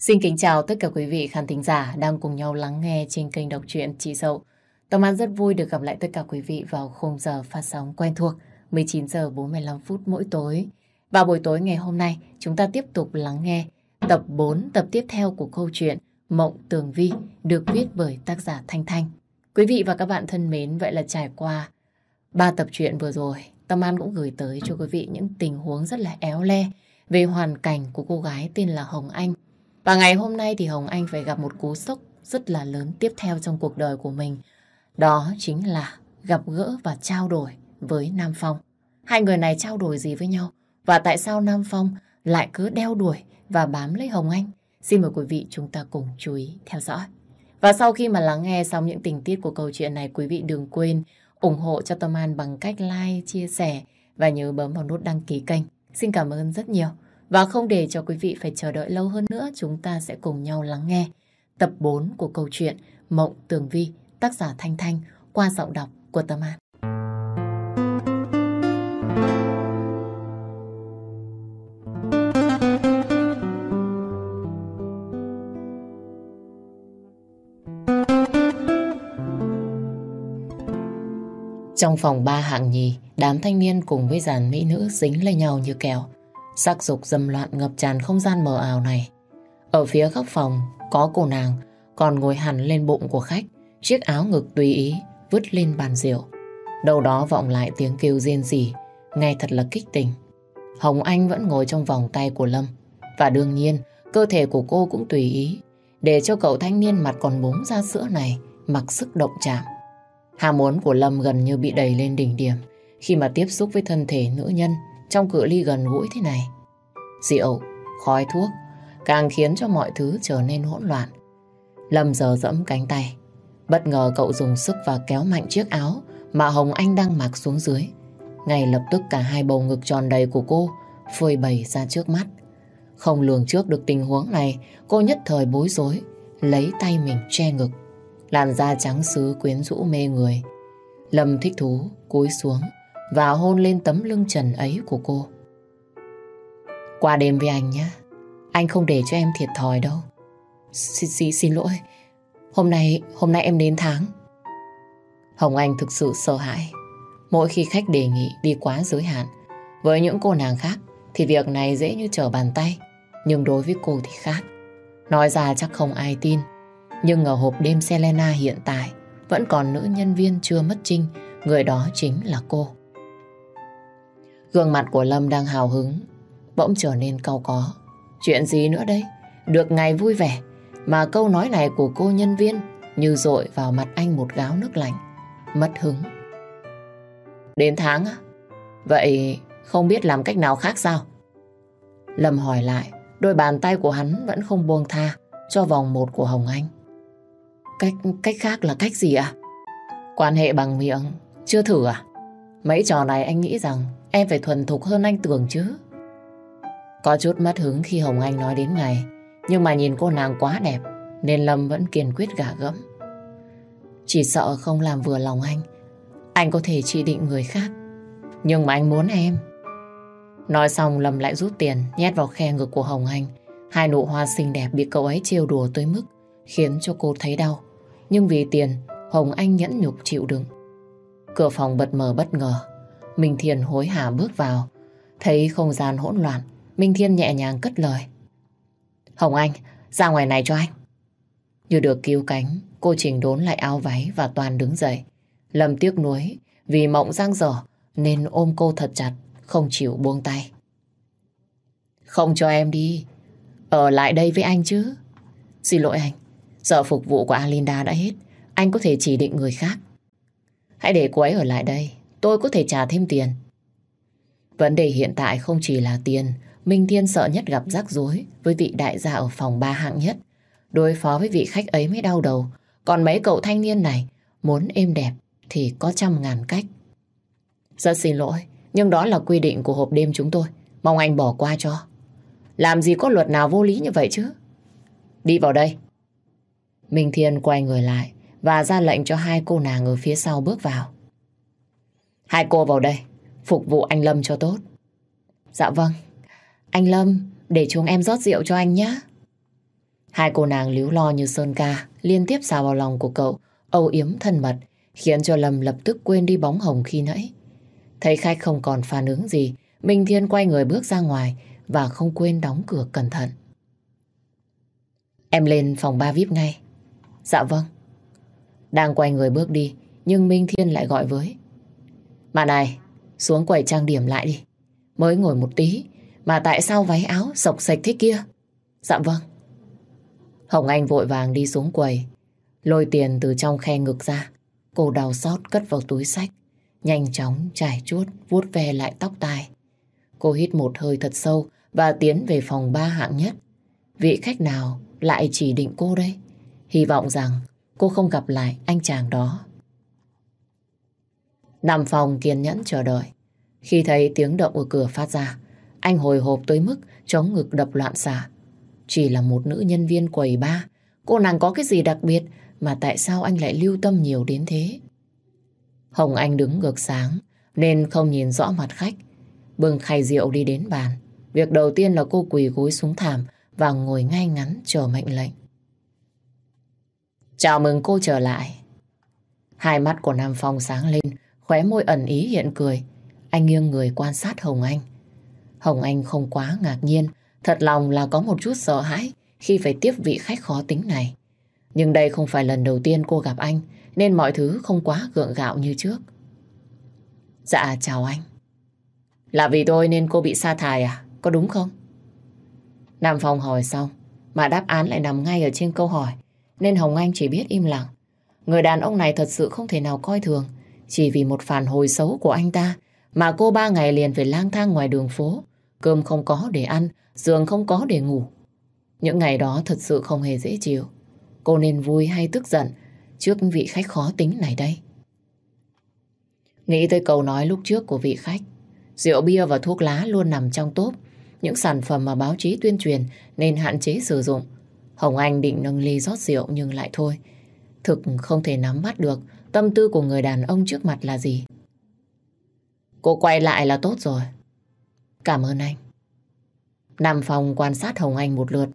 Xin kính chào tất cả quý vị khán thính giả đang cùng nhau lắng nghe trên kênh đọc truyện Chị Dậu. Tâm An rất vui được gặp lại tất cả quý vị vào khung giờ phát sóng quen thuộc 19 giờ 45 phút mỗi tối. Và buổi tối ngày hôm nay, chúng ta tiếp tục lắng nghe tập 4, tập tiếp theo của câu chuyện Mộng Tường Vi được viết bởi tác giả Thanh Thanh. Quý vị và các bạn thân mến, vậy là trải qua ba tập truyện vừa rồi, Tâm An cũng gửi tới cho quý vị những tình huống rất là éo le về hoàn cảnh của cô gái tên là Hồng Anh. Và ngày hôm nay thì Hồng Anh phải gặp một cú sốc rất là lớn tiếp theo trong cuộc đời của mình. Đó chính là gặp gỡ và trao đổi với Nam Phong. Hai người này trao đổi gì với nhau? Và tại sao Nam Phong lại cứ đeo đuổi và bám lấy Hồng Anh? Xin mời quý vị chúng ta cùng chú ý theo dõi. Và sau khi mà lắng nghe xong những tình tiết của câu chuyện này, quý vị đừng quên ủng hộ cho Tâm An bằng cách like, chia sẻ và nhớ bấm vào nút đăng ký kênh. Xin cảm ơn rất nhiều. Và không để cho quý vị phải chờ đợi lâu hơn nữa, chúng ta sẽ cùng nhau lắng nghe tập 4 của câu chuyện Mộng Tường Vi, tác giả Thanh Thanh qua giọng đọc của Tâm An. Trong phòng ba hạng nhì, đám thanh niên cùng với dàn mỹ nữ dính lấy nhau như kèo. Sắc dục dâm loạn ngập tràn không gian mờ ảo này. Ở phía góc phòng có cô nàng còn ngồi hẳn lên bụng của khách, chiếc áo ngực tùy ý vứt lên bàn rượu. Đầu đó vọng lại tiếng kêu riêng rỉ, nghe thật là kích tình. Hồng Anh vẫn ngồi trong vòng tay của Lâm. Và đương nhiên, cơ thể của cô cũng tùy ý, để cho cậu thanh niên mặt còn búng ra sữa này mặc sức động chạm. Ham muốn của Lâm gần như bị đẩy lên đỉnh điểm khi mà tiếp xúc với thân thể nữ nhân trong cự ly gần gũi thế này. Rượu, khói thuốc càng khiến cho mọi thứ trở nên hỗn loạn. Lâm giờ dẫm cánh tay. Bất ngờ cậu dùng sức và kéo mạnh chiếc áo mà Hồng Anh đang mặc xuống dưới. Ngay lập tức cả hai bầu ngực tròn đầy của cô phơi bày ra trước mắt. Không lường trước được tình huống này, cô nhất thời bối rối, lấy tay mình che ngực. Làn da trắng sứ quyến rũ mê người. Lâm thích thú, cúi xuống và hôn lên tấm lưng trần ấy của cô. Qua đêm với anh nhé. Anh không để cho em thiệt thòi đâu. Xin, xin, xin lỗi. Hôm nay, hôm nay em đến tháng. Hồng Anh thực sự sợ hãi. Mỗi khi khách đề nghị đi quá giới hạn, với những cô nàng khác thì việc này dễ như trở bàn tay. Nhưng đối với cô thì khác. Nói ra chắc không ai tin. Nhưng ở hộp đêm Selena hiện tại vẫn còn nữ nhân viên chưa mất trinh. Người đó chính là cô. Gương mặt của Lâm đang hào hứng, bỗng trở nên cau có. Chuyện gì nữa đây? Được ngày vui vẻ, mà câu nói này của cô nhân viên như dội vào mặt anh một gáo nước lạnh. Mất hứng. Đến tháng á? Vậy không biết làm cách nào khác sao? Lâm hỏi lại, đôi bàn tay của hắn vẫn không buông tha cho vòng một của Hồng Anh. Cách cách khác là cách gì ạ? Quan hệ bằng miệng, chưa thử à? Mấy trò này anh nghĩ rằng Em phải thuần thục hơn anh tưởng chứ. Có chút mất hứng khi Hồng Anh nói đến ngày, nhưng mà nhìn cô nàng quá đẹp, nên Lâm vẫn kiên quyết gả gẫm. Chỉ sợ không làm vừa lòng anh, anh có thể chỉ định người khác. Nhưng mà anh muốn em. Nói xong Lâm lại rút tiền nhét vào khe ngực của Hồng Anh. Hai nụ hoa xinh đẹp bị cậu ấy trêu đùa tới mức khiến cho cô thấy đau. Nhưng vì tiền, Hồng Anh nhẫn nhục chịu đựng. Cửa phòng bật mở bất ngờ. Minh Thiên hối hả bước vào. Thấy không gian hỗn loạn, Minh Thiên nhẹ nhàng cất lời. Hồng Anh, ra ngoài này cho anh. Như được cứu cánh, cô chỉnh đốn lại áo váy và toàn đứng dậy. Lâm tiếc nuối vì mộng giang dở nên ôm cô thật chặt, không chịu buông tay. Không cho em đi, ở lại đây với anh chứ. Xin lỗi anh, giờ phục vụ của Alinda đã hết, anh có thể chỉ định người khác. Hãy để cô ấy ở lại đây, tôi có thể trả thêm tiền. Vấn đề hiện tại không chỉ là tiền, Minh Thiên sợ nhất gặp rắc rối với vị đại gia ở phòng ba hạng nhất. Đối phó với vị khách ấy mới đau đầu, còn mấy cậu thanh niên này muốn êm đẹp thì có trăm ngàn cách. Rất xin lỗi, nhưng đó là quy định của hộp đêm chúng tôi. Mong anh bỏ qua cho. Làm gì có luật nào vô lý như vậy chứ? Đi vào đây. Minh Thiên quay người lại và ra lệnh cho hai cô nàng ở phía sau bước vào. Hai cô vào đây, phục vụ anh Lâm cho tốt. Dạ vâng, anh Lâm, để chúng em rót rượu cho anh nhé. Hai cô nàng líu lo như sơn ca, liên tiếp xào vào lòng của cậu, âu yếm thân mật, khiến cho Lâm lập tức quên đi bóng hồng khi nãy. Thấy khách không còn phản ứng gì, Minh Thiên quay người bước ra ngoài và không quên đóng cửa cẩn thận. Em lên phòng ba VIP ngay. Dạ vâng. Đang quay người bước đi, nhưng Minh Thiên lại gọi với. Mà này, xuống quầy trang điểm lại đi. Mới ngồi một tí, mà tại sao váy áo sọc sạch thế kia? Dạ vâng. Hồng Anh vội vàng đi xuống quầy, lôi tiền từ trong khe ngực ra. Cô đào xót cất vào túi sách, nhanh chóng trải chuốt, vuốt ve lại tóc tai. Cô hít một hơi thật sâu và tiến về phòng ba hạng nhất. Vị khách nào lại chỉ định cô đây? Hy vọng rằng cô không gặp lại anh chàng đó nam phòng kiên nhẫn chờ đợi. Khi thấy tiếng động ở cửa phát ra, anh hồi hộp tới mức chống ngực đập loạn xạ. Chỉ là một nữ nhân viên quầy ba, cô nàng có cái gì đặc biệt mà tại sao anh lại lưu tâm nhiều đến thế? Hồng Anh đứng ngược sáng nên không nhìn rõ mặt khách. Bưng khay rượu đi đến bàn. Việc đầu tiên là cô quỳ gối xuống thảm và ngồi ngay ngắn chờ mệnh lệnh. Chào mừng cô trở lại. Hai mắt của Nam Phong sáng lên, khóe môi ẩn ý hiện cười. Anh nghiêng người quan sát Hồng Anh. Hồng Anh không quá ngạc nhiên, thật lòng là có một chút sợ hãi khi phải tiếp vị khách khó tính này. Nhưng đây không phải lần đầu tiên cô gặp anh, nên mọi thứ không quá gượng gạo như trước. Dạ, chào anh. Là vì tôi nên cô bị sa thải à? Có đúng không? Nam Phong hỏi xong, mà đáp án lại nằm ngay ở trên câu hỏi, nên Hồng Anh chỉ biết im lặng. Người đàn ông này thật sự không thể nào coi thường, chỉ vì một phản hồi xấu của anh ta mà cô ba ngày liền phải lang thang ngoài đường phố, cơm không có để ăn, giường không có để ngủ. Những ngày đó thật sự không hề dễ chịu. Cô nên vui hay tức giận trước vị khách khó tính này đây? Nghĩ tới câu nói lúc trước của vị khách, rượu bia và thuốc lá luôn nằm trong top những sản phẩm mà báo chí tuyên truyền nên hạn chế sử dụng. Hồng Anh định nâng ly rót rượu nhưng lại thôi. Thực không thể nắm bắt được tâm tư của người đàn ông trước mặt là gì. Cô quay lại là tốt rồi. Cảm ơn anh. Nằm phòng quan sát Hồng Anh một lượt.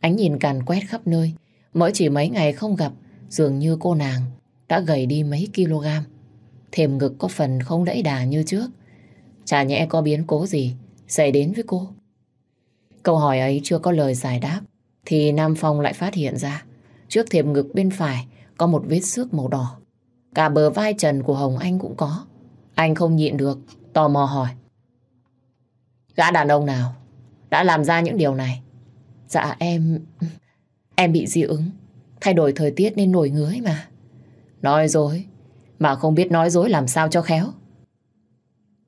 Ánh nhìn càn quét khắp nơi. Mới chỉ mấy ngày không gặp, dường như cô nàng đã gầy đi mấy kg. thềm ngực có phần không đẫy đà như trước. Chả nhẽ có biến cố gì xảy đến với cô. Câu hỏi ấy chưa có lời giải đáp, thì Nam Phong lại phát hiện ra. Trước thềm ngực bên phải có một vết xước màu đỏ. Cả bờ vai trần của Hồng Anh cũng có. Anh không nhịn được, tò mò hỏi. Gã đàn ông nào đã làm ra những điều này? Dạ em... Em bị dị ứng. Thay đổi thời tiết nên nổi ngứa mà. Nói dối. Mà không biết nói dối làm sao cho khéo.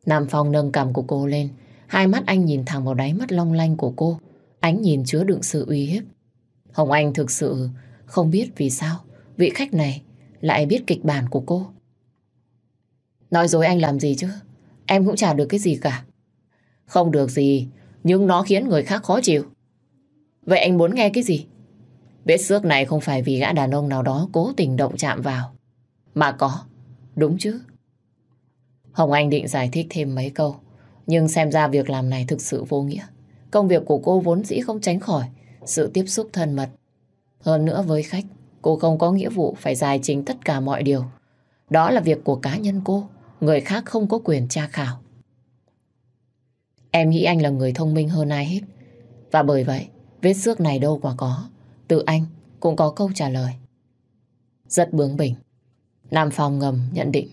Nam Phong nâng cằm của cô lên. Hai mắt anh nhìn thẳng vào đáy mắt long lanh của cô. Ánh nhìn chứa đựng sự uy hiếp. Hồng Anh thực sự không biết vì sao vị khách này lại biết kịch bản của cô. Nói dối anh làm gì chứ? Em cũng chả được cái gì cả. Không được gì, nhưng nó khiến người khác khó chịu. Vậy anh muốn nghe cái gì? Vết xước này không phải vì gã đàn ông nào đó cố tình động chạm vào. Mà có, đúng chứ? Hồng Anh định giải thích thêm mấy câu. Nhưng xem ra việc làm này thực sự vô nghĩa. Công việc của cô vốn dĩ không tránh khỏi sự tiếp xúc thân mật. Hơn nữa với khách, cô không có nghĩa vụ phải giải trình tất cả mọi điều. Đó là việc của cá nhân cô, người khác không có quyền tra khảo. Em nghĩ anh là người thông minh hơn ai hết. Và bởi vậy, vết xước này đâu mà có. Từ anh cũng có câu trả lời. Rất bướng bỉnh. Nam Phong ngầm nhận định.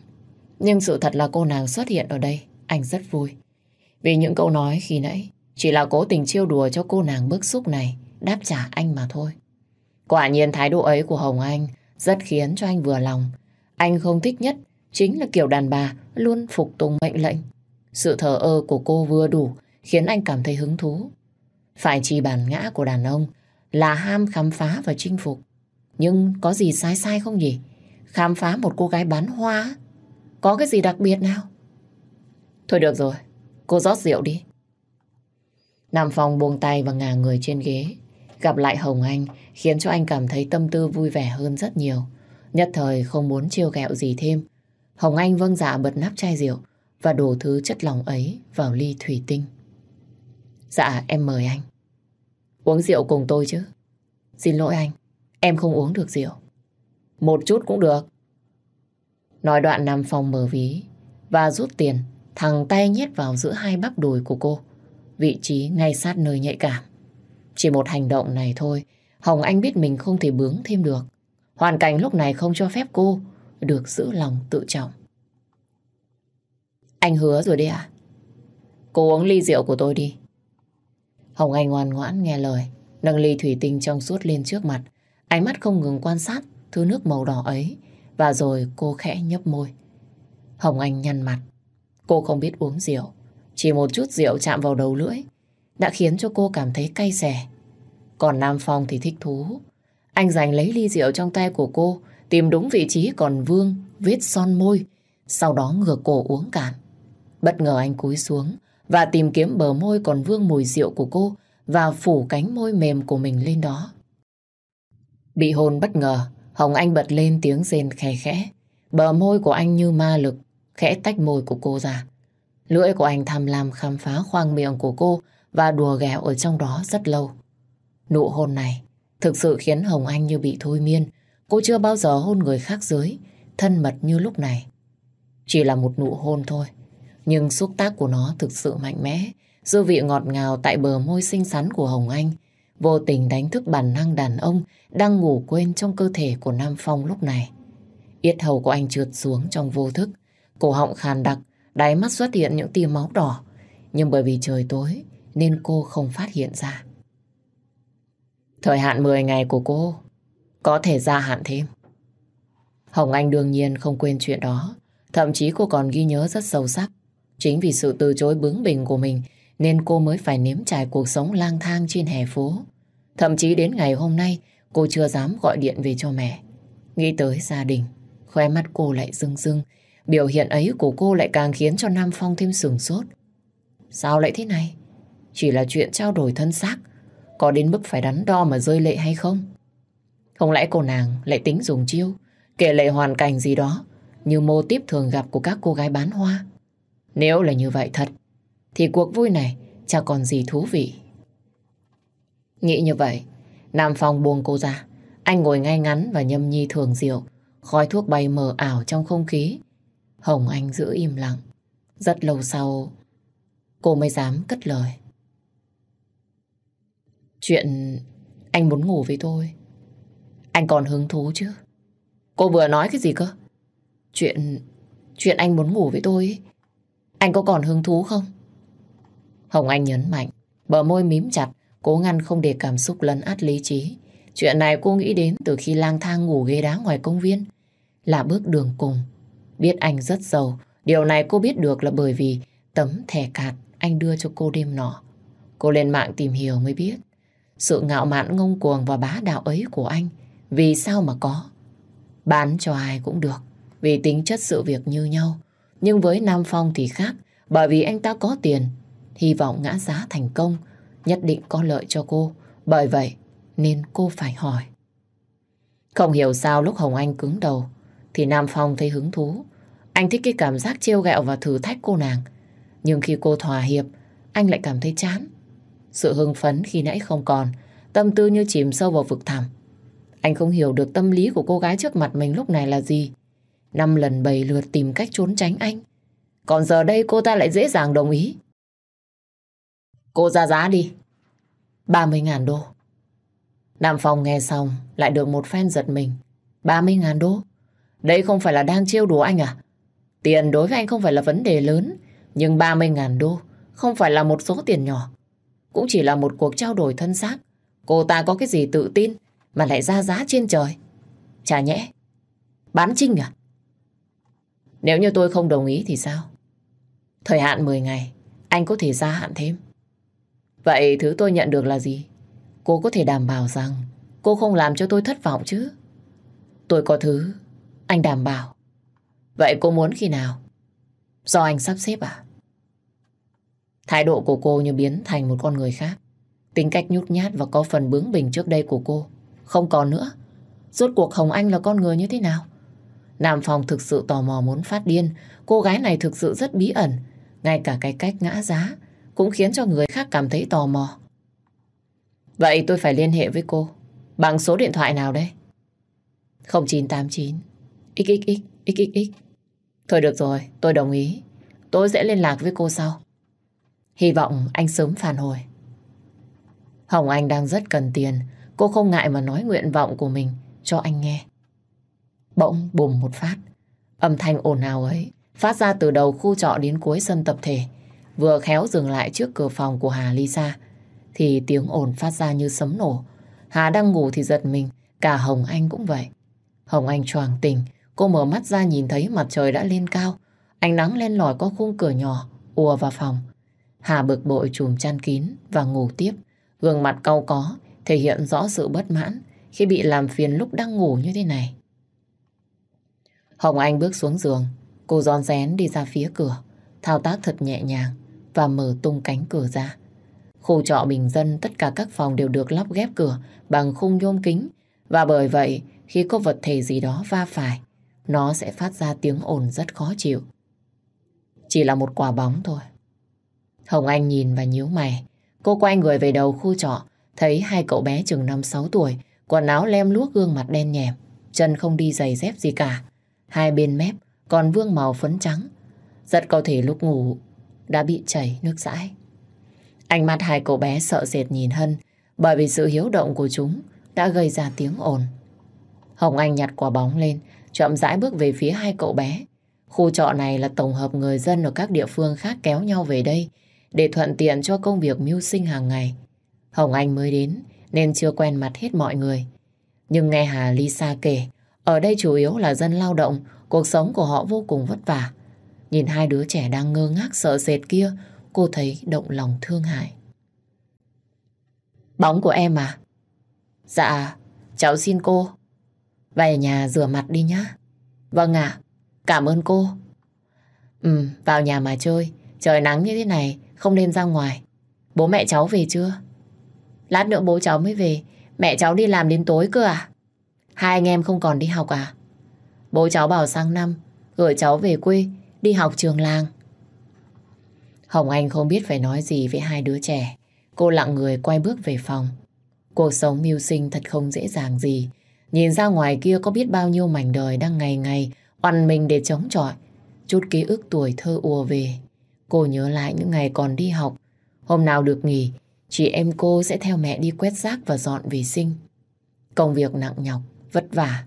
Nhưng sự thật là cô nàng xuất hiện ở đây, anh rất vui. Vì những câu nói khi nãy chỉ là cố tình chiêu đùa cho cô nàng bức xúc này đáp trả anh mà thôi. Quả nhiên thái độ ấy của Hồng Anh rất khiến cho anh vừa lòng. Anh không thích nhất chính là kiểu đàn bà luôn phục tùng mệnh lệnh. Sự thờ ơ của cô vừa đủ khiến anh cảm thấy hứng thú. Phải chỉ bản ngã của đàn ông là ham khám phá và chinh phục. Nhưng có gì sai sai không nhỉ? Khám phá một cô gái bán hoa có cái gì đặc biệt nào? Thôi được rồi, cô rót rượu đi. Nam Phong buông tay và ngả người trên ghế. Gặp lại Hồng Anh khiến cho anh cảm thấy tâm tư vui vẻ hơn rất nhiều. Nhất thời không muốn chiêu ghẹo gì thêm. Hồng Anh vâng dạ bật nắp chai rượu và đổ thứ chất lỏng ấy vào ly thủy tinh. Dạ, em mời anh. Uống rượu cùng tôi chứ? Xin lỗi anh, em không uống được rượu. Một chút cũng được. Nói đoạn Nam Phong mở ví và rút tiền, thằng tay nhét vào giữa hai bắp đùi của cô. Vị trí ngay sát nơi nhạy cảm. Chỉ một hành động này thôi, Hồng Anh biết mình không thể bướng thêm được. Hoàn cảnh lúc này không cho phép cô được giữ lòng tự trọng. Anh hứa rồi đấy à? Cô uống ly rượu của tôi đi. Hồng Anh ngoan ngoãn nghe lời, nâng ly thủy tinh trong suốt lên trước mặt. Ánh mắt không ngừng quan sát thứ nước màu đỏ ấy. Và rồi cô khẽ nhấp môi. Hồng Anh nhăn mặt. Cô không biết uống rượu. Chỉ một chút rượu chạm vào đầu lưỡi đã khiến cho cô cảm thấy cay xè. Còn Nam Phong thì thích thú. Anh giành lấy ly rượu trong tay của cô, tìm đúng vị trí còn vương, vết son môi, sau đó ngửa cổ uống cạn. Bất ngờ anh cúi xuống và tìm kiếm bờ môi còn vương mùi rượu của cô và phủ cánh môi mềm của mình lên đó. Bị hôn bất ngờ, Hồng Anh bật lên tiếng rên khè khẽ. Bờ môi của anh như ma lực, khẽ tách môi của cô ra. Lưỡi của anh tham lam khám phá khoang miệng của cô và đùa ghẹo ở trong đó rất lâu. Nụ hôn này thực sự khiến Hồng Anh như bị thôi miên. Cô chưa bao giờ hôn người khác dưới, thân mật như lúc này. Chỉ là một nụ hôn thôi, nhưng xúc tác của nó thực sự mạnh mẽ. Dư vị ngọt ngào tại bờ môi xinh xắn của Hồng Anh vô tình đánh thức bản năng đàn ông đang ngủ quên trong cơ thể của Nam Phong lúc này. Yết hầu của anh trượt xuống trong vô thức, cổ họng khàn đặc, đáy mắt xuất hiện những tia máu đỏ. Nhưng bởi vì trời tối nên cô không phát hiện ra. Thời hạn 10 ngày của cô có thể gia hạn thêm. Hồng Anh đương nhiên không quên chuyện đó. Thậm chí cô còn ghi nhớ rất sâu sắc. Chính vì sự từ chối bướng bỉnh của mình nên cô mới phải nếm trải cuộc sống lang thang trên hè phố. Thậm chí đến ngày hôm nay cô chưa dám gọi điện về cho mẹ. Nghĩ tới gia đình, khóe mắt cô lại rưng rưng. Biểu hiện ấy của cô lại càng khiến cho Nam Phong thêm sửng sốt. Sao lại thế này? Chỉ là chuyện trao đổi thân xác có đến mức phải đắn đo mà rơi lệ hay không? Không lẽ cô nàng lại tính dùng chiêu, kể lệ hoàn cảnh gì đó, như mô tiếp thường gặp của các cô gái bán hoa? Nếu là như vậy thật, thì cuộc vui này chẳng còn gì thú vị. Nghĩ như vậy, Nam Phong buông cô ra. Anh ngồi ngay ngắn và nhâm nhi thường rượu, khói thuốc bay mờ ảo trong không khí. Hồng Anh giữ im lặng. Rất lâu sau, cô mới dám cất lời. Chuyện anh muốn ngủ với tôi. Anh còn hứng thú chứ? Cô vừa nói cái gì cơ? Chuyện... Chuyện anh muốn ngủ với tôi Anh có còn hứng thú không? Hồng Anh nhấn mạnh, bờ môi mím chặt, cố ngăn không để cảm xúc lấn át lý trí. Chuyện này cô nghĩ đến từ khi lang thang ngủ ghế đá ngoài công viên. Là bước đường cùng. Biết anh rất giàu, điều này cô biết được là bởi vì tấm thẻ cạt anh đưa cho cô đêm nọ. Cô lên mạng tìm hiểu mới biết. Sự ngạo mạn ngông cuồng và bá đạo ấy của anh, Vì sao mà có? Bán cho ai cũng được, Vì tính chất sự việc như nhau. Nhưng với Nam Phong thì khác, Bởi vì anh ta có tiền, Hy vọng ngã giá thành công, Nhất định có lợi cho cô. Bởi vậy, nên cô phải hỏi. Không hiểu sao lúc Hồng Anh cứng đầu, Thì Nam Phong thấy hứng thú. Anh thích cái cảm giác trêu ghẹo và thử thách cô nàng. Nhưng khi cô thỏa hiệp, Anh lại cảm thấy chán sự hưng phấn khi nãy không còn, tâm tư như chìm sâu vào vực thẳm. Anh không hiểu được tâm lý của cô gái trước mặt mình lúc này là gì. Năm lần bầy lượt tìm cách trốn tránh anh. Còn giờ đây cô ta lại dễ dàng đồng ý. Cô ra giá đi. 30.000 đô. Nam Phong nghe xong lại được một phen giật mình. 30.000 đô? Đây không phải là đang trêu đùa anh à? Tiền đối với anh không phải là vấn đề lớn, nhưng 30.000 đô không phải là một số tiền nhỏ. Cũng chỉ là một cuộc trao đổi thân xác. Cô ta có cái gì tự tin mà lại ra giá trên trời? Chả nhẽ. Bán trinh à? Nếu như tôi không đồng ý thì sao? Thời hạn 10 ngày, anh có thể gia hạn thêm. Vậy thứ tôi nhận được là gì? Cô có thể đảm bảo rằng cô không làm cho tôi thất vọng chứ? Tôi có thứ, anh đảm bảo. Vậy cô muốn khi nào? Do anh sắp xếp à? Thái độ của cô như biến thành một con người khác. Tính cách nhút nhát và có phần bướng bỉnh trước đây của cô. Không còn nữa. Rốt cuộc Hồng Anh là con người như thế nào? Nam Phong thực sự tò mò muốn phát điên. Cô gái này thực sự rất bí ẩn. Ngay cả cái cách ngã giá cũng khiến cho người khác cảm thấy tò mò. Vậy tôi phải liên hệ với cô. Bằng số điện thoại nào đây? 0989 XXX XXX Thôi được rồi, tôi đồng ý. Tôi sẽ liên lạc với cô sau. Hy vọng anh sớm phản hồi. Hồng Anh đang rất cần tiền. Cô không ngại mà nói nguyện vọng của mình cho anh nghe. Bỗng bùm một phát. Âm thanh ồn ào ấy phát ra từ đầu khu trọ đến cuối sân tập thể. Vừa khéo dừng lại trước cửa phòng của Hà Lisa thì tiếng ồn phát ra như sấm nổ. Hà đang ngủ thì giật mình, cả Hồng Anh cũng vậy. Hồng Anh choàng tỉnh, cô mở mắt ra nhìn thấy mặt trời đã lên cao. Ánh nắng len lỏi qua khung cửa nhỏ, ùa vào phòng. Hà bực bội chùm chăn kín và ngủ tiếp. Gương mặt cau có, thể hiện rõ sự bất mãn khi bị làm phiền lúc đang ngủ như thế này. Hồng Anh bước xuống giường, cô giòn rén đi ra phía cửa, thao tác thật nhẹ nhàng và mở tung cánh cửa ra. Khu trọ bình dân tất cả các phòng đều được lắp ghép cửa bằng khung nhôm kính và bởi vậy khi có vật thể gì đó va phải nó sẽ phát ra tiếng ồn rất khó chịu. Chỉ là một quả bóng thôi. Hồng Anh nhìn và nhíu mày. Cô quay người về đầu khu trọ thấy hai cậu bé chừng 5-6 tuổi quần áo lem luốc gương mặt đen nhèm chân không đi giày dép gì cả. Hai bên mép còn vương màu phấn trắng. Rất có thể lúc ngủ đã bị chảy nước dãi. Ánh mắt hai cậu bé sợ sệt nhìn Hân bởi vì sự hiếu động của chúng đã gây ra tiếng ồn. Hồng Anh nhặt quả bóng lên, chậm rãi bước về phía hai cậu bé. Khu trọ này là tổng hợp người dân ở các địa phương khác kéo nhau về đây để thuận tiện cho công việc mưu sinh hàng ngày. Hồng Anh mới đến nên chưa quen mặt hết mọi người. Nhưng nghe Hà Lisa kể, ở đây chủ yếu là dân lao động, cuộc sống của họ vô cùng vất vả. Nhìn hai đứa trẻ đang ngơ ngác sợ sệt kia, cô thấy động lòng thương hại. Bóng của em à? Dạ, cháu xin cô. Về nhà rửa mặt đi nhá. Vâng ạ, cảm ơn cô. Ừ, vào nhà mà chơi. Trời nắng như thế này, không nên ra ngoài. Bố mẹ cháu về chưa? Lát nữa bố cháu mới về. Mẹ cháu đi làm đến tối cơ à? Hai anh em không còn đi học à? Bố cháu bảo sang năm, gửi cháu về quê, đi học trường làng. Hồng Anh không biết phải nói gì với hai đứa trẻ. Cô lặng người quay bước về phòng. Cuộc sống mưu sinh thật không dễ dàng gì. Nhìn ra ngoài kia có biết bao nhiêu mảnh đời đang ngày ngày oằn mình để chống chọi. Chút ký ức tuổi thơ ùa về. Cô nhớ lại những ngày còn đi học. Hôm nào được nghỉ, chị em cô sẽ theo mẹ đi quét rác và dọn vệ sinh. Công việc nặng nhọc, vất vả,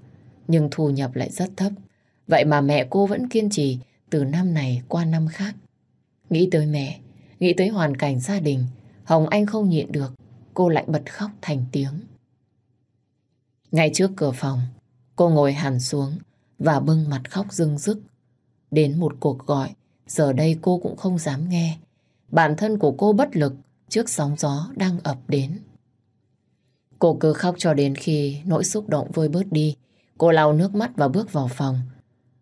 nhưng thu nhập lại rất thấp. Vậy mà mẹ cô vẫn kiên trì từ năm này qua năm khác. Nghĩ tới mẹ, nghĩ tới hoàn cảnh gia đình, Hồng Anh không nhịn được, cô lại bật khóc thành tiếng. Ngay trước cửa phòng, cô ngồi hẳn xuống và bưng mặt khóc rưng rức. Đến một cuộc gọi, giờ đây cô cũng không dám nghe. Bản thân của cô bất lực trước sóng gió đang ập đến. Cô cứ khóc cho đến khi nỗi xúc động vơi bớt đi. Cô lau nước mắt và bước vào phòng.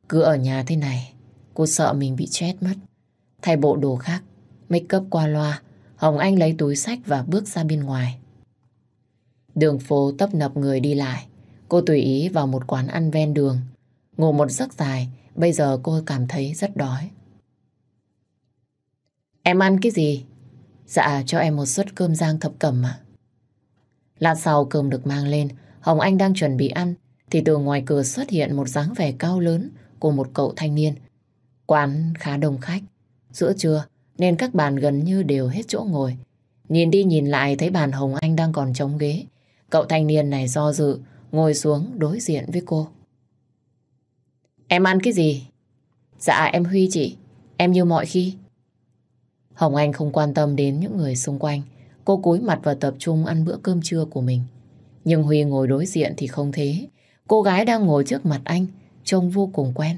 Cứ ở nhà thế này, cô sợ mình bị chết mất. Thay bộ đồ khác, make up qua loa, Hồng Anh lấy túi sách và bước ra bên ngoài. Đường phố tấp nập người đi lại. Cô tùy ý vào một quán ăn ven đường. Ngủ một giấc dài, bây giờ cô cảm thấy rất đói. Em ăn cái gì? Dạ, cho em một suất cơm rang thập cẩm ạ. Lát sau cơm được mang lên, Hồng Anh đang chuẩn bị ăn, thì từ ngoài cửa xuất hiện một dáng vẻ cao lớn của một cậu thanh niên. Quán khá đông khách. Giữa trưa, nên các bàn gần như đều hết chỗ ngồi. Nhìn đi nhìn lại thấy bàn Hồng Anh đang còn trống ghế. Cậu thanh niên này do dự, ngồi xuống đối diện với cô. Em ăn cái gì? Dạ em Huy chị, em như mọi khi. Hồng Anh không quan tâm đến những người xung quanh. Cô cúi mặt và tập trung ăn bữa cơm trưa của mình. Nhưng Huy ngồi đối diện thì không thế. Cô gái đang ngồi trước mặt anh, trông vô cùng quen.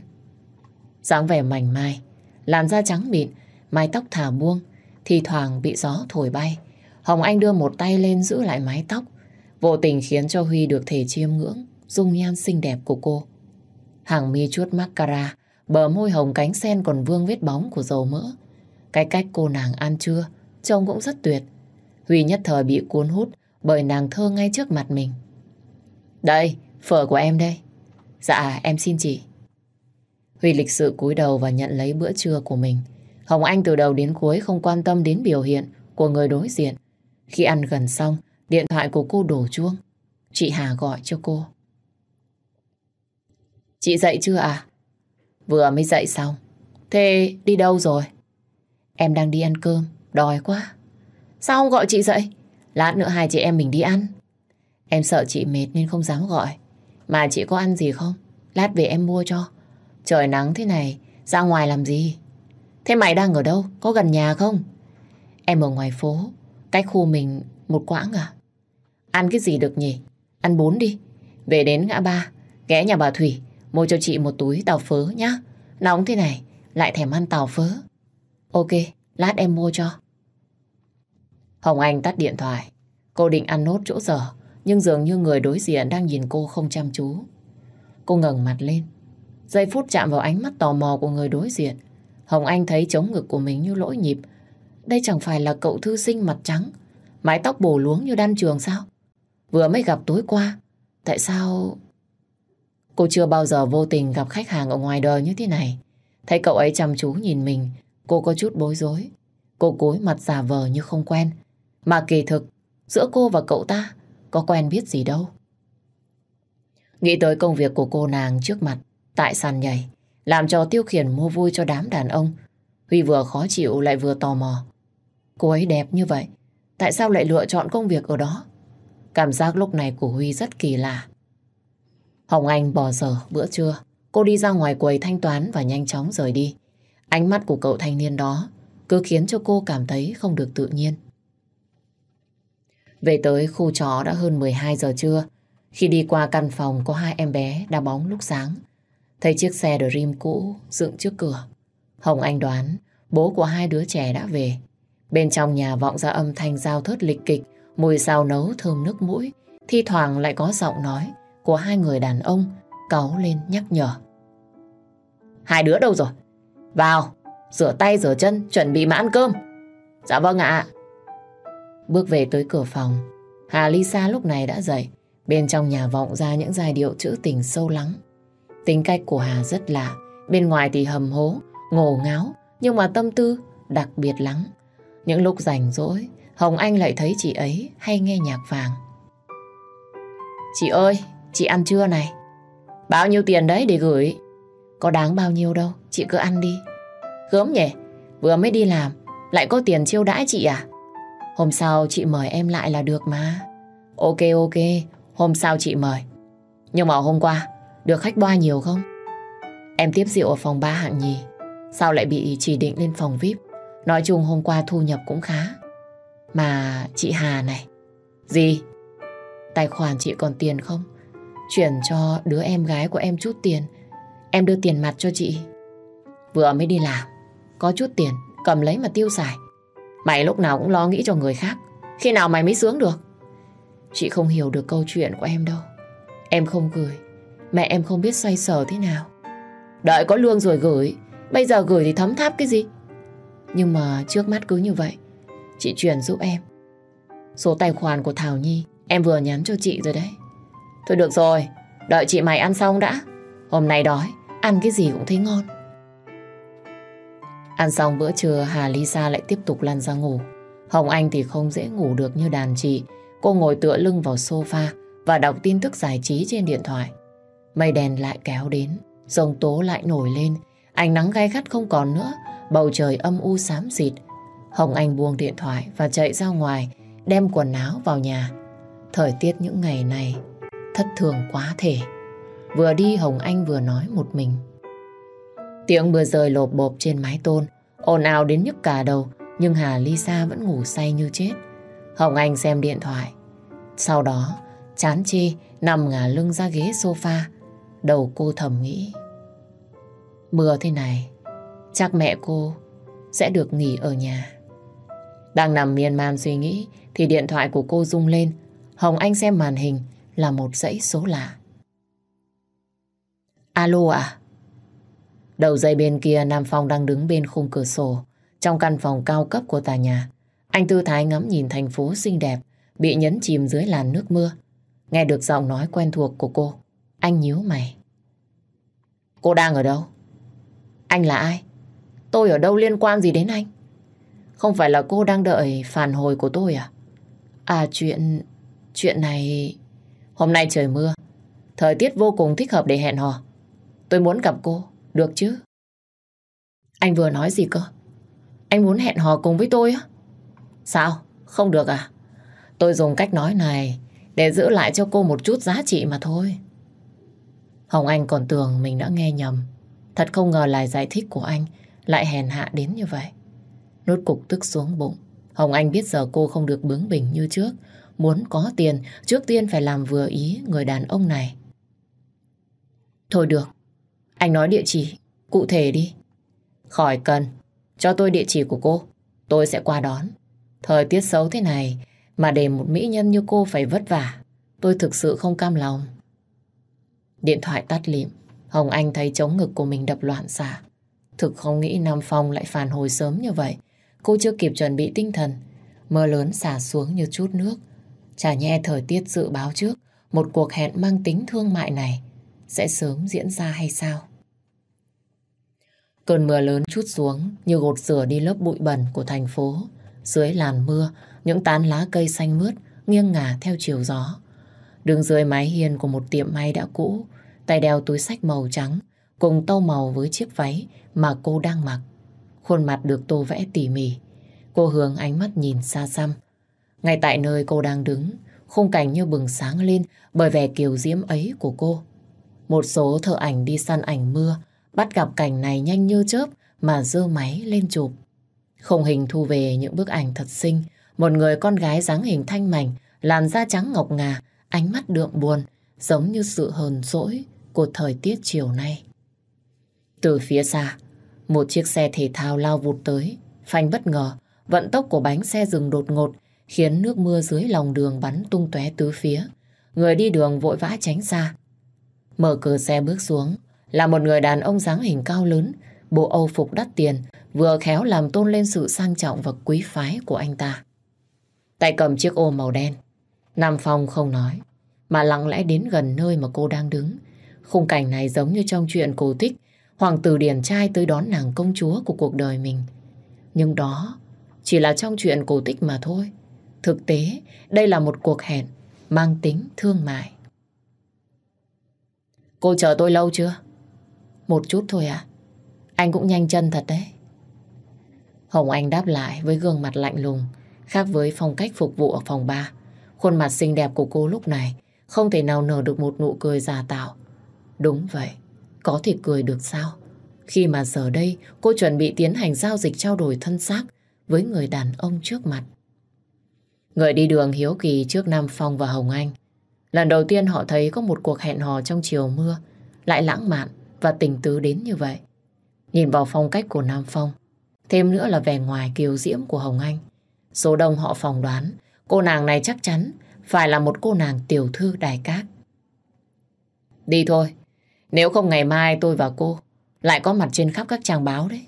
dáng vẻ mảnh mai, làn da trắng mịn, mái tóc thả buông, thì thoảng bị gió thổi bay. Hồng Anh đưa một tay lên giữ lại mái tóc, vô tình khiến cho Huy được thể chiêm ngưỡng dung nhan xinh đẹp của cô. Hàng mi chuốt mascara, bờ môi hồng cánh sen còn vương vết bóng của dầu mỡ. Cái cách cô nàng ăn trưa, trông cũng rất tuyệt. Huy nhất thời bị cuốn hút bởi nàng thơ ngay trước mặt mình. Đây, phở của em đây. Dạ, em xin chị. Huy lịch sự cúi đầu và nhận lấy bữa trưa của mình. Hồng Anh từ đầu đến cuối không quan tâm đến biểu hiện của người đối diện. Khi ăn gần xong, điện thoại của cô đổ chuông. chị Hà gọi cho cô. Chị dậy chưa à? Vừa mới dậy xong. Thế đi đâu rồi? Em đang đi ăn cơm, đói quá. Sao không gọi chị dậy? Lát nữa hai chị em mình đi ăn. Em sợ chị mệt nên không dám gọi. Mà chị có ăn gì không? Lát về em mua cho. Trời nắng thế này, ra ngoài làm gì? Thế mày đang ở đâu? Có gần nhà không? Em ở ngoài phố, cách khu mình một quãng à? Ăn cái gì được nhỉ? Ăn bún đi. Về đến ngã ba, ghé nhà bà Thủy, mua cho chị một túi tàu phớ nhá. Nóng thế này, lại thèm ăn tàu phớ. Ok, lát em mua cho. Hồng Anh tắt điện thoại. Cô định ăn nốt chỗ giờ, nhưng dường như người đối diện đang nhìn cô không chăm chú. Cô ngẩng mặt lên. Giây phút chạm vào ánh mắt tò mò của người đối diện. Hồng Anh thấy chống ngực của mình như lỗi nhịp. Đây chẳng phải là cậu thư sinh mặt trắng, mái tóc bổ luống như đan trường sao? Vừa mới gặp tối qua. Tại sao... Cô chưa bao giờ vô tình gặp khách hàng ở ngoài đời như thế này. Thấy cậu ấy chăm chú nhìn mình, cô có chút bối rối. Cô cúi mặt giả vờ như không quen. Mà kỳ thực, giữa cô và cậu ta có quen biết gì đâu. Nghĩ tới công việc của cô nàng trước mặt, tại sàn nhảy, làm cho tiêu khiển mua vui cho đám đàn ông. Huy vừa khó chịu lại vừa tò mò. Cô ấy đẹp như vậy, tại sao lại lựa chọn công việc ở đó? Cảm giác lúc này của Huy rất kỳ lạ. Hồng Anh bỏ giờ bữa trưa, cô đi ra ngoài quầy thanh toán và nhanh chóng rời đi. Ánh mắt của cậu thanh niên đó cứ khiến cho cô cảm thấy không được tự nhiên. Về tới khu chó đã hơn 12 giờ trưa. Khi đi qua căn phòng có hai em bé đá bóng lúc sáng. Thấy chiếc xe Dream cũ dựng trước cửa. Hồng Anh đoán bố của hai đứa trẻ đã về. Bên trong nhà vọng ra âm thanh giao thớt lịch kịch, mùi xào nấu thơm nước mũi. Thi thoảng lại có giọng nói của hai người đàn ông cáu lên nhắc nhở. Hai đứa đâu rồi? Vào, rửa tay rửa chân, chuẩn bị mà ăn cơm. Dạ vâng ạ. Bước về tới cửa phòng, Hà Lisa lúc này đã dậy. Bên trong nhà vọng ra những giai điệu trữ tình sâu lắng. Tính cách của Hà rất lạ. Bên ngoài thì hầm hố, ngổ ngáo, nhưng mà tâm tư đặc biệt lắng. Những lúc rảnh rỗi, Hồng Anh lại thấy chị ấy hay nghe nhạc vàng. Chị ơi, chị ăn trưa này. Bao nhiêu tiền đấy để gửi? Có đáng bao nhiêu đâu, chị cứ ăn đi. Gớm nhỉ, vừa mới đi làm, lại có tiền chiêu đãi chị à? Hôm sau chị mời em lại là được mà. Ok ok, hôm sau chị mời. Nhưng mà hôm qua, được khách boa nhiều không? Em tiếp rượu ở phòng ba hạng nhì. Sao lại bị chỉ định lên phòng VIP? Nói chung hôm qua thu nhập cũng khá. Mà chị Hà này. Gì? Tài khoản chị còn tiền không? Chuyển cho đứa em gái của em chút tiền. Em đưa tiền mặt cho chị. Vừa mới đi làm. Có chút tiền, cầm lấy mà tiêu xài. Mày lúc nào cũng lo nghĩ cho người khác. Khi nào mày mới sướng được? Chị không hiểu được câu chuyện của em đâu. Em không gửi. Mẹ em không biết xoay sở thế nào. Đợi có lương rồi gửi. Bây giờ gửi thì thấm tháp cái gì? Nhưng mà trước mắt cứ như vậy. Chị chuyển giúp em. Số tài khoản của Thảo Nhi em vừa nhắn cho chị rồi đấy. Thôi được rồi. Đợi chị mày ăn xong đã. Hôm nay đói. Ăn cái gì cũng thấy ngon. Ăn xong bữa trưa Hà Lisa lại tiếp tục lăn ra ngủ. Hồng Anh thì không dễ ngủ được như đàn chị. Cô ngồi tựa lưng vào sofa và đọc tin tức giải trí trên điện thoại. Mây đèn lại kéo đến, rồng tố lại nổi lên, ánh nắng gai gắt không còn nữa, bầu trời âm u xám xịt. Hồng Anh buông điện thoại và chạy ra ngoài, đem quần áo vào nhà. Thời tiết những ngày này thất thường quá thể. Vừa đi Hồng Anh vừa nói một mình. Tiếng mưa rơi lộp bộp trên mái tôn, ồn ào đến nhức cả đầu, nhưng Hà Lisa vẫn ngủ say như chết. Hồng Anh xem điện thoại. Sau đó, chán chê, nằm ngả lưng ra ghế sofa. Đầu cô thầm nghĩ. Mưa thế này, chắc mẹ cô sẽ được nghỉ ở nhà. Đang nằm miên man suy nghĩ, thì điện thoại của cô rung lên. Hồng Anh xem màn hình là một dãy số lạ. Alo à? Đầu dây bên kia Nam Phong đang đứng bên khung cửa sổ trong căn phòng cao cấp của tòa nhà. Anh tư thái ngắm nhìn thành phố xinh đẹp bị nhấn chìm dưới làn nước mưa. Nghe được giọng nói quen thuộc của cô, anh nhíu mày. Cô đang ở đâu? Anh là ai? Tôi ở đâu liên quan gì đến anh? Không phải là cô đang đợi phản hồi của tôi à? À chuyện... chuyện này... Hôm nay trời mưa, thời tiết vô cùng thích hợp để hẹn hò. Tôi muốn gặp cô, được chứ? Anh vừa nói gì cơ? Anh muốn hẹn hò cùng với tôi á? Sao? Không được à? Tôi dùng cách nói này để giữ lại cho cô một chút giá trị mà thôi. Hồng Anh còn tưởng mình đã nghe nhầm. Thật không ngờ lời giải thích của anh lại hèn hạ đến như vậy. Nốt cục tức xuống bụng. Hồng Anh biết giờ cô không được bướng bỉnh như trước. Muốn có tiền, trước tiên phải làm vừa ý người đàn ông này. Thôi được, anh nói địa chỉ, cụ thể đi. Khỏi cần, cho tôi địa chỉ của cô, tôi sẽ qua đón. Thời tiết xấu thế này, mà để một mỹ nhân như cô phải vất vả, tôi thực sự không cam lòng. Điện thoại tắt lịm, Hồng Anh thấy chống ngực của mình đập loạn xạ. Thực không nghĩ Nam Phong lại phản hồi sớm như vậy. Cô chưa kịp chuẩn bị tinh thần. Mưa lớn xả xuống như chút nước. Chả nhẹ thời tiết dự báo trước, một cuộc hẹn mang tính thương mại này sẽ sớm diễn ra hay sao? Cơn mưa lớn chút xuống như gột rửa đi lớp bụi bẩn của thành phố. Dưới làn mưa, những tán lá cây xanh mướt nghiêng ngả theo chiều gió. Đường dưới mái hiên của một tiệm may đã cũ, tay đeo túi sách màu trắng, cùng tâu màu với chiếc váy mà cô đang mặc. Khuôn mặt được tô vẽ tỉ mỉ. Cô hướng ánh mắt nhìn xa xăm. Ngay tại nơi cô đang đứng, khung cảnh như bừng sáng lên bởi vẻ kiều diễm ấy của cô. Một số thợ ảnh đi săn ảnh mưa, bắt gặp cảnh này nhanh như chớp mà dơ máy lên chụp. Không hình thu về những bức ảnh thật xinh, một người con gái dáng hình thanh mảnh, làn da trắng ngọc ngà, ánh mắt đượm buồn, giống như sự hờn dỗi của thời tiết chiều nay. Từ phía xa, một chiếc xe thể thao lao vụt tới, phanh bất ngờ, vận tốc của bánh xe dừng đột ngột, khiến nước mưa dưới lòng đường bắn tung tóe tứ phía. Người đi đường vội vã tránh xa. Mở cửa xe bước xuống, là một người đàn ông dáng hình cao lớn, bộ âu phục đắt tiền, vừa khéo làm tôn lên sự sang trọng và quý phái của anh ta. Tay cầm chiếc ô màu đen, Nam Phong không nói, mà lặng lẽ đến gần nơi mà cô đang đứng. Khung cảnh này giống như trong chuyện cổ tích, hoàng tử điển trai tới đón nàng công chúa của cuộc đời mình. Nhưng đó chỉ là trong chuyện cổ tích mà thôi. Thực tế, đây là một cuộc hẹn mang tính thương mại. Cô chờ tôi lâu chưa? Một chút thôi à? Anh cũng nhanh chân thật đấy. Hồng Anh đáp lại với gương mặt lạnh lùng, khác với phong cách phục vụ ở phòng 3. Khuôn mặt xinh đẹp của cô lúc này không thể nào nở được một nụ cười giả tạo. Đúng vậy, có thể cười được sao? Khi mà giờ đây cô chuẩn bị tiến hành giao dịch trao đổi thân xác với người đàn ông trước mặt. Người đi đường hiếu kỳ trước Nam Phong và Hồng Anh. Lần đầu tiên họ thấy có một cuộc hẹn hò trong chiều mưa, lại lãng mạn và tình tứ đến như vậy. Nhìn vào phong cách của Nam Phong, thêm nữa là vẻ ngoài kiều diễm của Hồng Anh. Số đông họ phỏng đoán cô nàng này chắc chắn phải là một cô nàng tiểu thư đài cát. Đi thôi, nếu không ngày mai tôi và cô lại có mặt trên khắp các trang báo đấy.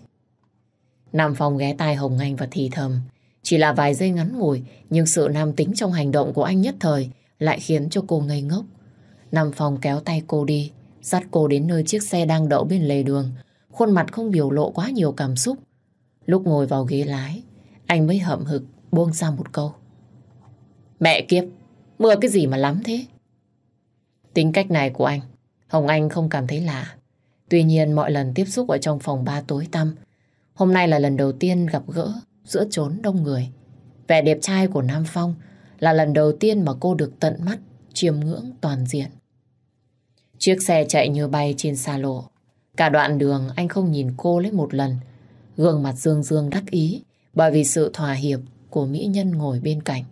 Nam Phong ghé tai Hồng Anh và thì thầm. Chỉ là vài giây ngắn ngủi, nhưng sự nam tính trong hành động của anh nhất thời lại khiến cho cô ngây ngốc. Nam Phong kéo tay cô đi, dắt cô đến nơi chiếc xe đang đậu bên lề đường. Khuôn mặt không biểu lộ quá nhiều cảm xúc. Lúc ngồi vào ghế lái, anh mới hậm hực buông ra một câu. Mẹ kiếp, mưa cái gì mà lắm thế? Tính cách này của anh, Hồng Anh không cảm thấy lạ. Tuy nhiên mọi lần tiếp xúc ở trong phòng ba tối tăm, hôm nay là lần đầu tiên gặp gỡ giữa chốn đông người. Vẻ đẹp trai của Nam Phong là lần đầu tiên mà cô được tận mắt chiêm ngưỡng toàn diện. Chiếc xe chạy như bay trên xa lộ. Cả đoạn đường anh không nhìn cô lấy một lần. Gương mặt dương dương đắc ý bởi vì sự thỏa hiệp của mỹ nhân ngồi bên cạnh.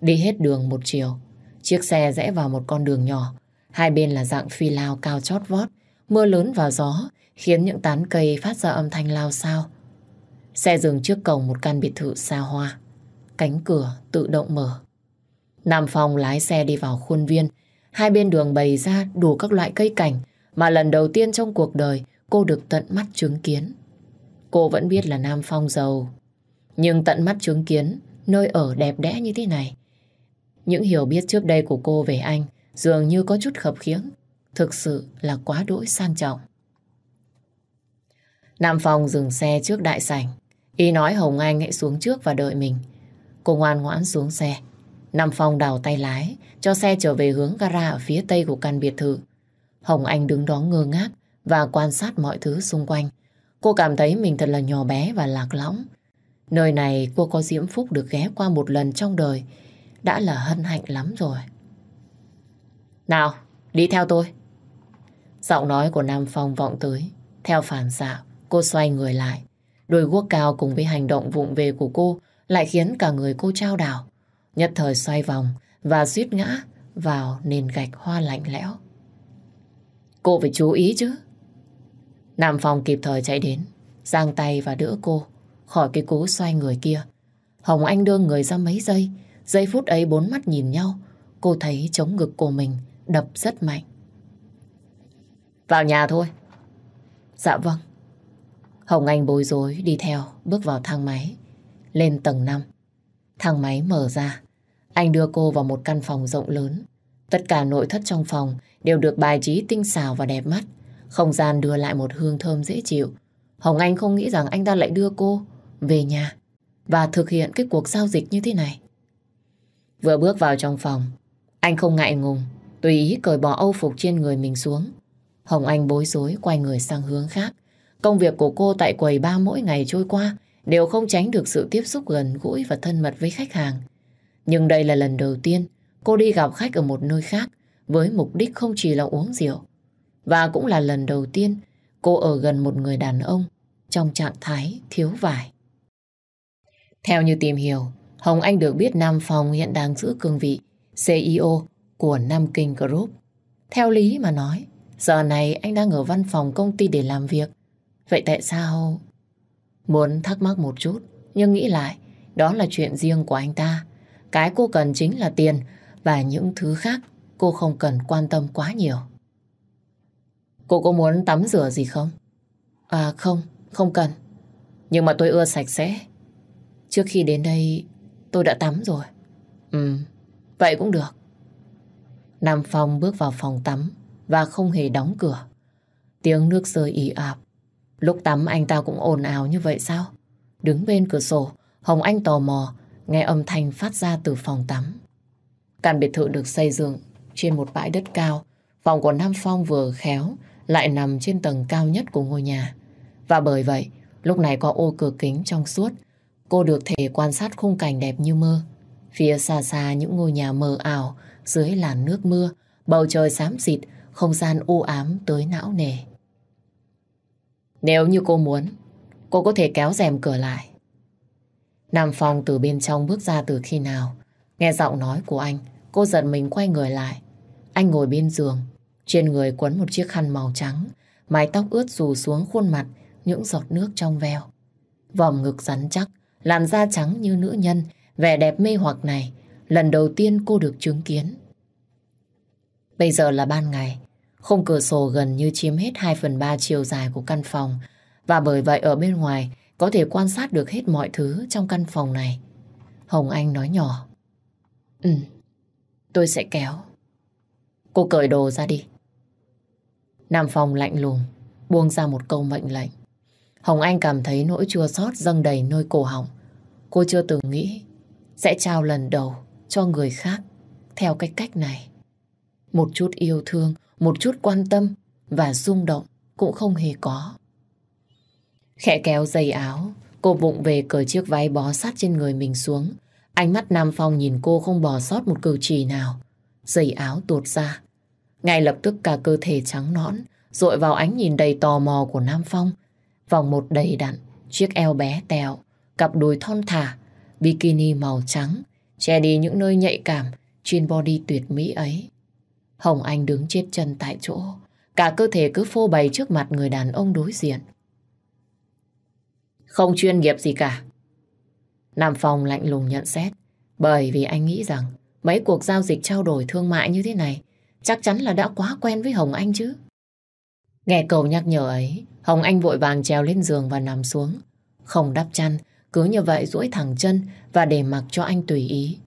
Đi hết đường một chiều, chiếc xe rẽ vào một con đường nhỏ. Hai bên là dạng phi lao cao chót vót, mưa lớn và gió khiến những tán cây phát ra âm thanh lao sao. Xe dừng trước cổng một căn biệt thự xa hoa. Cánh cửa tự động mở. Nam Phong lái xe đi vào khuôn viên. Hai bên đường bày ra đủ các loại cây cảnh mà lần đầu tiên trong cuộc đời cô được tận mắt chứng kiến. Cô vẫn biết là Nam Phong giàu. Nhưng tận mắt chứng kiến, nơi ở đẹp đẽ như thế này. Những hiểu biết trước đây của cô về anh dường như có chút khập khiễng. Thực sự là quá đỗi sang trọng. Nam Phong dừng xe trước đại sảnh. Y nói Hồng Anh hãy xuống trước và đợi mình. Cô ngoan ngoãn xuống xe. Nam Phong đào tay lái, cho xe trở về hướng gara ở phía tây của căn biệt thự. Hồng Anh đứng đó ngơ ngác và quan sát mọi thứ xung quanh. Cô cảm thấy mình thật là nhỏ bé và lạc lõng. Nơi này cô có diễm phúc được ghé qua một lần trong đời, đã là hân hạnh lắm rồi. Nào, đi theo tôi. Giọng nói của Nam Phong vọng tới. Theo phản xạ, cô xoay người lại. Đôi guốc cao cùng với hành động vụng về của cô lại khiến cả người cô trao đảo. Nhất thời xoay vòng và suýt ngã vào nền gạch hoa lạnh lẽo. Cô phải chú ý chứ. Nam Phong kịp thời chạy đến, giang tay và đỡ cô khỏi cái cú xoay người kia. Hồng Anh đưa người ra mấy giây, giây phút ấy bốn mắt nhìn nhau, cô thấy chống ngực của mình đập rất mạnh. Vào nhà thôi. Dạ vâng. Hồng Anh bối rối đi theo, bước vào thang máy, lên tầng 5. Thang máy mở ra, anh đưa cô vào một căn phòng rộng lớn. Tất cả nội thất trong phòng đều được bài trí tinh xảo và đẹp mắt. Không gian đưa lại một hương thơm dễ chịu. Hồng Anh không nghĩ rằng anh ta lại đưa cô về nhà và thực hiện cái cuộc giao dịch như thế này. Vừa bước vào trong phòng, anh không ngại ngùng, tùy ý cởi bỏ âu phục trên người mình xuống. Hồng Anh bối rối quay người sang hướng khác. Công việc của cô tại quầy ba mỗi ngày trôi qua đều không tránh được sự tiếp xúc gần gũi và thân mật với khách hàng. Nhưng đây là lần đầu tiên cô đi gặp khách ở một nơi khác với mục đích không chỉ là uống rượu. Và cũng là lần đầu tiên cô ở gần một người đàn ông trong trạng thái thiếu vải. Theo như tìm hiểu, Hồng Anh được biết Nam Phong hiện đang giữ cương vị CEO của Nam Kinh Group. Theo lý mà nói, giờ này anh đang ở văn phòng công ty để làm việc. Vậy tại sao... Muốn thắc mắc một chút, nhưng nghĩ lại, đó là chuyện riêng của anh ta. Cái cô cần chính là tiền và những thứ khác cô không cần quan tâm quá nhiều. Cô có muốn tắm rửa gì không? À không, không cần. Nhưng mà tôi ưa sạch sẽ. Trước khi đến đây tôi đã tắm rồi. Ừ, vậy cũng được. Nam Phong bước vào phòng tắm và không hề đóng cửa. Tiếng nước rơi ì ạp. Lúc tắm anh ta cũng ồn ào như vậy sao? Đứng bên cửa sổ, Hồng Anh tò mò nghe âm thanh phát ra từ phòng tắm. Căn biệt thự được xây dựng trên một bãi đất cao. Phòng của Nam Phong vừa khéo lại nằm trên tầng cao nhất của ngôi nhà. Và bởi vậy, lúc này có ô cửa kính trong suốt, cô được thể quan sát khung cảnh đẹp như mơ. Phía xa xa những ngôi nhà mờ ảo dưới làn nước mưa, bầu trời xám xịt, không gian u ám tới não nề. Nếu như cô muốn, cô có thể kéo rèm cửa lại. Nam Phong từ bên trong bước ra từ khi nào. Nghe giọng nói của anh, cô giật mình quay người lại. Anh ngồi bên giường, trên người quấn một chiếc khăn màu trắng, mái tóc ướt rủ xuống khuôn mặt, những giọt nước trong veo. Vòng ngực rắn chắc, làn da trắng như nữ nhân, vẻ đẹp mê hoặc này, lần đầu tiên cô được chứng kiến. Bây giờ là ban ngày, khung cửa sổ gần như chiếm hết 2 phần 3 chiều dài của căn phòng, và bởi vậy ở bên ngoài có thể quan sát được hết mọi thứ trong căn phòng này. Hồng Anh nói nhỏ. Ừ, tôi sẽ kéo. Cô cởi đồ ra đi. Nam Phong lạnh lùng, buông ra một câu mệnh lệnh. Hồng Anh cảm thấy nỗi chua xót dâng đầy nơi cổ họng. Cô chưa từng nghĩ sẽ trao lần đầu cho người khác theo cái cách này. Một chút yêu thương, một chút quan tâm và rung động cũng không hề có. Khẽ kéo dây áo, cô vụng về cởi chiếc váy bó sát trên người mình xuống. Ánh mắt Nam Phong nhìn cô không bỏ sót một cử chỉ nào. Dây áo tuột ra. Ngay lập tức cả cơ thể trắng nõn, dội vào ánh nhìn đầy tò mò của Nam Phong. Vòng một đầy đặn, chiếc eo bé tèo, cặp đùi thon thả, bikini màu trắng, che đi những nơi nhạy cảm trên body tuyệt mỹ ấy. Hồng Anh đứng chết chân tại chỗ, cả cơ thể cứ phô bày trước mặt người đàn ông đối diện. Không chuyên nghiệp gì cả. Nam Phong lạnh lùng nhận xét, bởi vì anh nghĩ rằng mấy cuộc giao dịch trao đổi thương mại như thế này chắc chắn là đã quá quen với Hồng Anh chứ. Nghe cầu nhắc nhở ấy, Hồng Anh vội vàng trèo lên giường và nằm xuống. Không đắp chăn, cứ như vậy duỗi thẳng chân và để mặc cho anh tùy ý.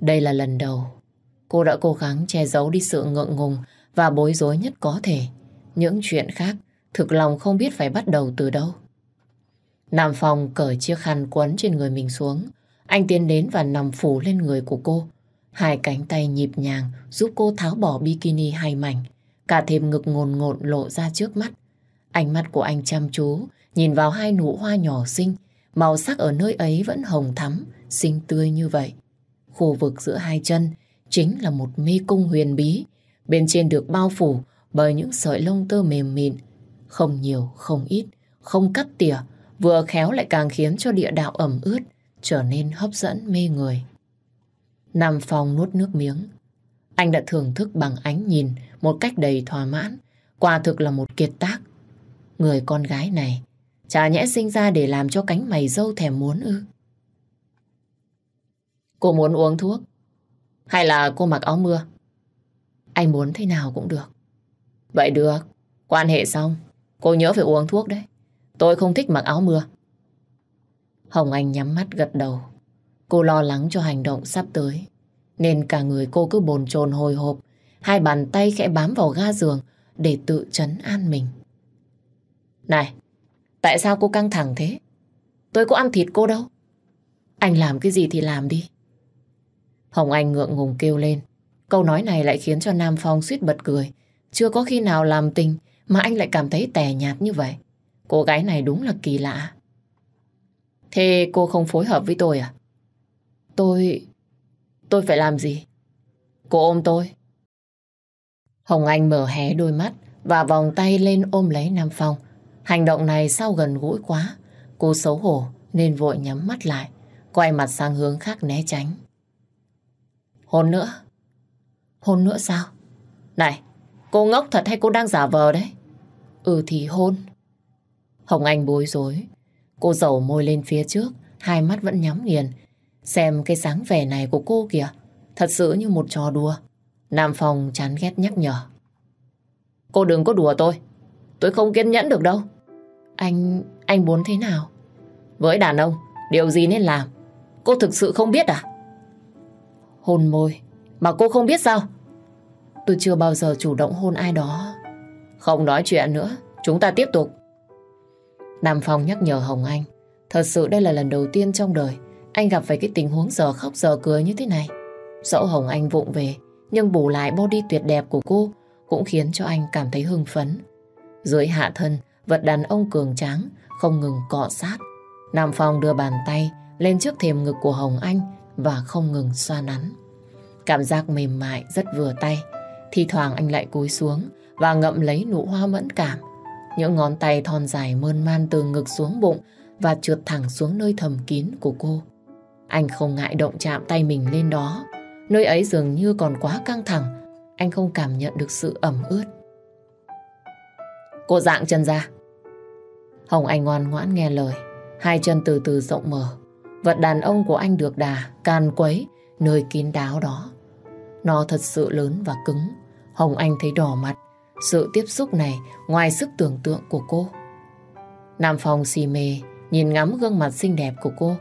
Đây là lần đầu cô đã cố gắng che giấu đi sự ngượng ngùng và bối rối nhất có thể. Những chuyện khác thực lòng không biết phải bắt đầu từ đâu. Nam Phong cởi chiếc khăn quấn trên người mình xuống. Anh tiến đến và nằm phủ lên người của cô. Hai cánh tay nhịp nhàng giúp cô tháo bỏ bikini hai mảnh. Cả thêm ngực ngồn ngộn lộ ra trước mắt. Ánh mắt của anh chăm chú, nhìn vào hai nụ hoa nhỏ xinh. Màu sắc ở nơi ấy vẫn hồng thắm, xinh tươi như vậy. Khu vực giữa hai chân chính là một mê cung huyền bí. Bên trên được bao phủ bởi những sợi lông tơ mềm mịn. Không nhiều, không ít, không cắt tỉa, vừa khéo lại càng khiến cho địa đạo ẩm ướt trở nên hấp dẫn mê người. Nam Phong nuốt nước miếng. Anh đã thưởng thức bằng ánh nhìn một cách đầy thỏa mãn. Quả thực là một kiệt tác. Người con gái này chả nhẽ sinh ra để làm cho cánh mày dâu thèm muốn ư. Cô muốn uống thuốc? Hay là cô mặc áo mưa? Anh muốn thế nào cũng được. Vậy được. Quan hệ xong, cô nhớ phải uống thuốc đấy. Tôi không thích mặc áo mưa. Hồng Anh nhắm mắt gật đầu. Cô lo lắng cho hành động sắp tới. Nên cả người cô cứ bồn chồn hồi hộp. Hai bàn tay khẽ bám vào ga giường để tự chấn an mình. Này, tại sao cô căng thẳng thế? Tôi có ăn thịt cô đâu. Anh làm cái gì thì làm đi. Hồng Anh ngượng ngùng kêu lên. Câu nói này lại khiến cho Nam Phong suýt bật cười. Chưa có khi nào làm tình mà anh lại cảm thấy tẻ nhạt như vậy. Cô gái này đúng là kỳ lạ. Thế cô không phối hợp với tôi à? Tôi... Tôi phải làm gì? Cô ôm tôi. Hồng Anh mở hé đôi mắt và vòng tay lên ôm lấy Nam Phong. Hành động này sao gần gũi quá. Cô xấu hổ nên vội nhắm mắt lại, quay mặt sang hướng khác né tránh. Hôn nữa? Hôn nữa sao? Này, cô ngốc thật hay cô đang giả vờ đấy? Ừ thì hôn. Hồng Anh bối rối. Cô dầu môi lên phía trước, hai mắt vẫn nhắm nghiền. Xem cái sáng vẻ này của cô kìa, thật sự như một trò đùa. Nam Phong chán ghét nhắc nhở. Cô đừng có đùa tôi, tôi không kiên nhẫn được đâu. Anh, anh muốn thế nào? Với đàn ông, điều gì nên làm? Cô thực sự không biết à? Hôn môi, mà cô không biết sao? Tôi chưa bao giờ chủ động hôn ai đó. Không nói chuyện nữa, chúng ta tiếp tục. Nam Phong nhắc nhở Hồng Anh. Thật sự đây là lần đầu tiên trong đời anh gặp phải cái tình huống giờ khóc giờ cười như thế này. Dẫu Hồng Anh vụng về, nhưng bù lại body tuyệt đẹp của cô cũng khiến cho anh cảm thấy hưng phấn. Dưới hạ thân, vật đàn ông cường tráng không ngừng cọ sát. Nam Phong đưa bàn tay lên trước thềm ngực của Hồng Anh và không ngừng xoa nắn. Cảm giác mềm mại rất vừa tay. thi thoảng anh lại cúi xuống và ngậm lấy nụ hoa mẫn cảm những ngón tay thon dài mơn man từ ngực xuống bụng và trượt thẳng xuống nơi thầm kín của cô. Anh không ngại động chạm tay mình lên đó. Nơi ấy dường như còn quá căng thẳng. Anh không cảm nhận được sự ẩm ướt. Cô dạng chân ra. Hồng Anh ngoan ngoãn nghe lời. Hai chân từ từ rộng mở. Vật đàn ông của anh được đà, can quấy, nơi kín đáo đó. Nó thật sự lớn và cứng. Hồng Anh thấy đỏ mặt, sự tiếp xúc này ngoài sức tưởng tượng của cô. Nam Phong si mê, nhìn ngắm gương mặt xinh đẹp của cô.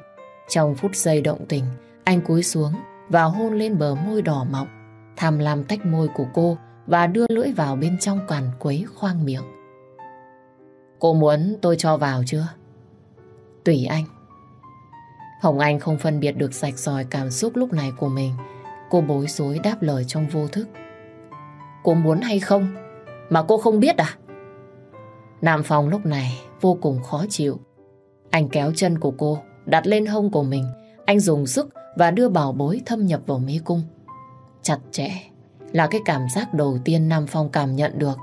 Trong phút giây động tình, anh cúi xuống và hôn lên bờ môi đỏ mọng, tham lam tách môi của cô và đưa lưỡi vào bên trong càn quấy khoang miệng. Cô muốn tôi cho vào chưa? Tùy anh. Hồng Anh không phân biệt được sạch sòi cảm xúc lúc này của mình. Cô bối rối đáp lời trong vô thức. Cô muốn hay không? Mà cô không biết à? Nam Phong lúc này vô cùng khó chịu. Anh kéo chân của cô, đặt lên hông của mình. Anh dùng sức và đưa bảo bối thâm nhập vào mê cung. Chặt chẽ là cái cảm giác đầu tiên Nam Phong cảm nhận được.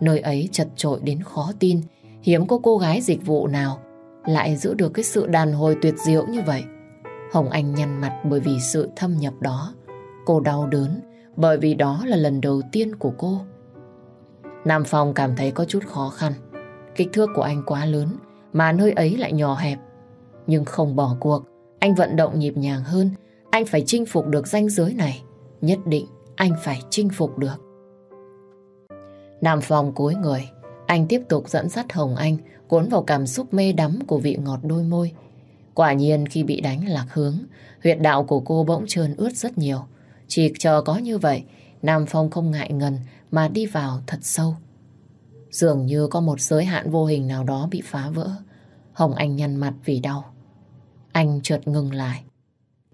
Nơi ấy chật trội đến khó tin. Hiếm có cô gái dịch vụ nào lại giữ được cái sự đàn hồi tuyệt diệu như vậy. Hồng Anh nhăn mặt bởi vì sự thâm nhập đó. Cô đau đớn bởi vì đó là lần đầu tiên của cô. Nam Phong cảm thấy có chút khó khăn. Kích thước của anh quá lớn, mà nơi ấy lại nhỏ hẹp. Nhưng không bỏ cuộc, anh vận động nhịp nhàng hơn. Anh phải chinh phục được ranh giới này. Nhất định anh phải chinh phục được. Nam Phong cúi người, anh tiếp tục dẫn dắt Hồng Anh cuốn vào cảm xúc mê đắm của vị ngọt đôi môi. Quả nhiên khi bị đánh lạc hướng, huyệt đạo của cô bỗng trơn ướt rất nhiều. Chỉ chờ có như vậy, Nam Phong không ngại ngần mà đi vào thật sâu. Dường như có một giới hạn vô hình nào đó bị phá vỡ. Hồng Anh nhăn mặt vì đau. Anh chợt ngừng lại,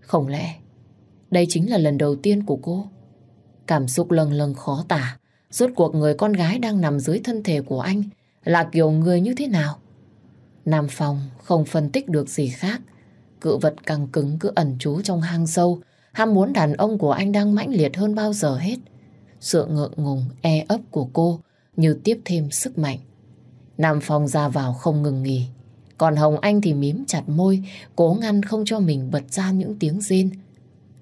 Không lẽ đây chính là lần đầu tiên của cô? Cảm xúc lâng lâng khó tả. Rốt cuộc người con gái đang nằm dưới thân thể của anh là kiểu người như thế nào? Nam Phong không phân tích được gì khác. Cự vật căng cứng cứ ẩn trú trong hang sâu. Ham muốn đàn ông của anh đang mãnh liệt hơn bao giờ hết. Sự ngượng ngùng, e ấp của cô như tiếp thêm sức mạnh. Nam Phong ra vào không ngừng nghỉ. Còn Hồng Anh thì mím chặt môi, cố ngăn không cho mình bật ra những tiếng rên.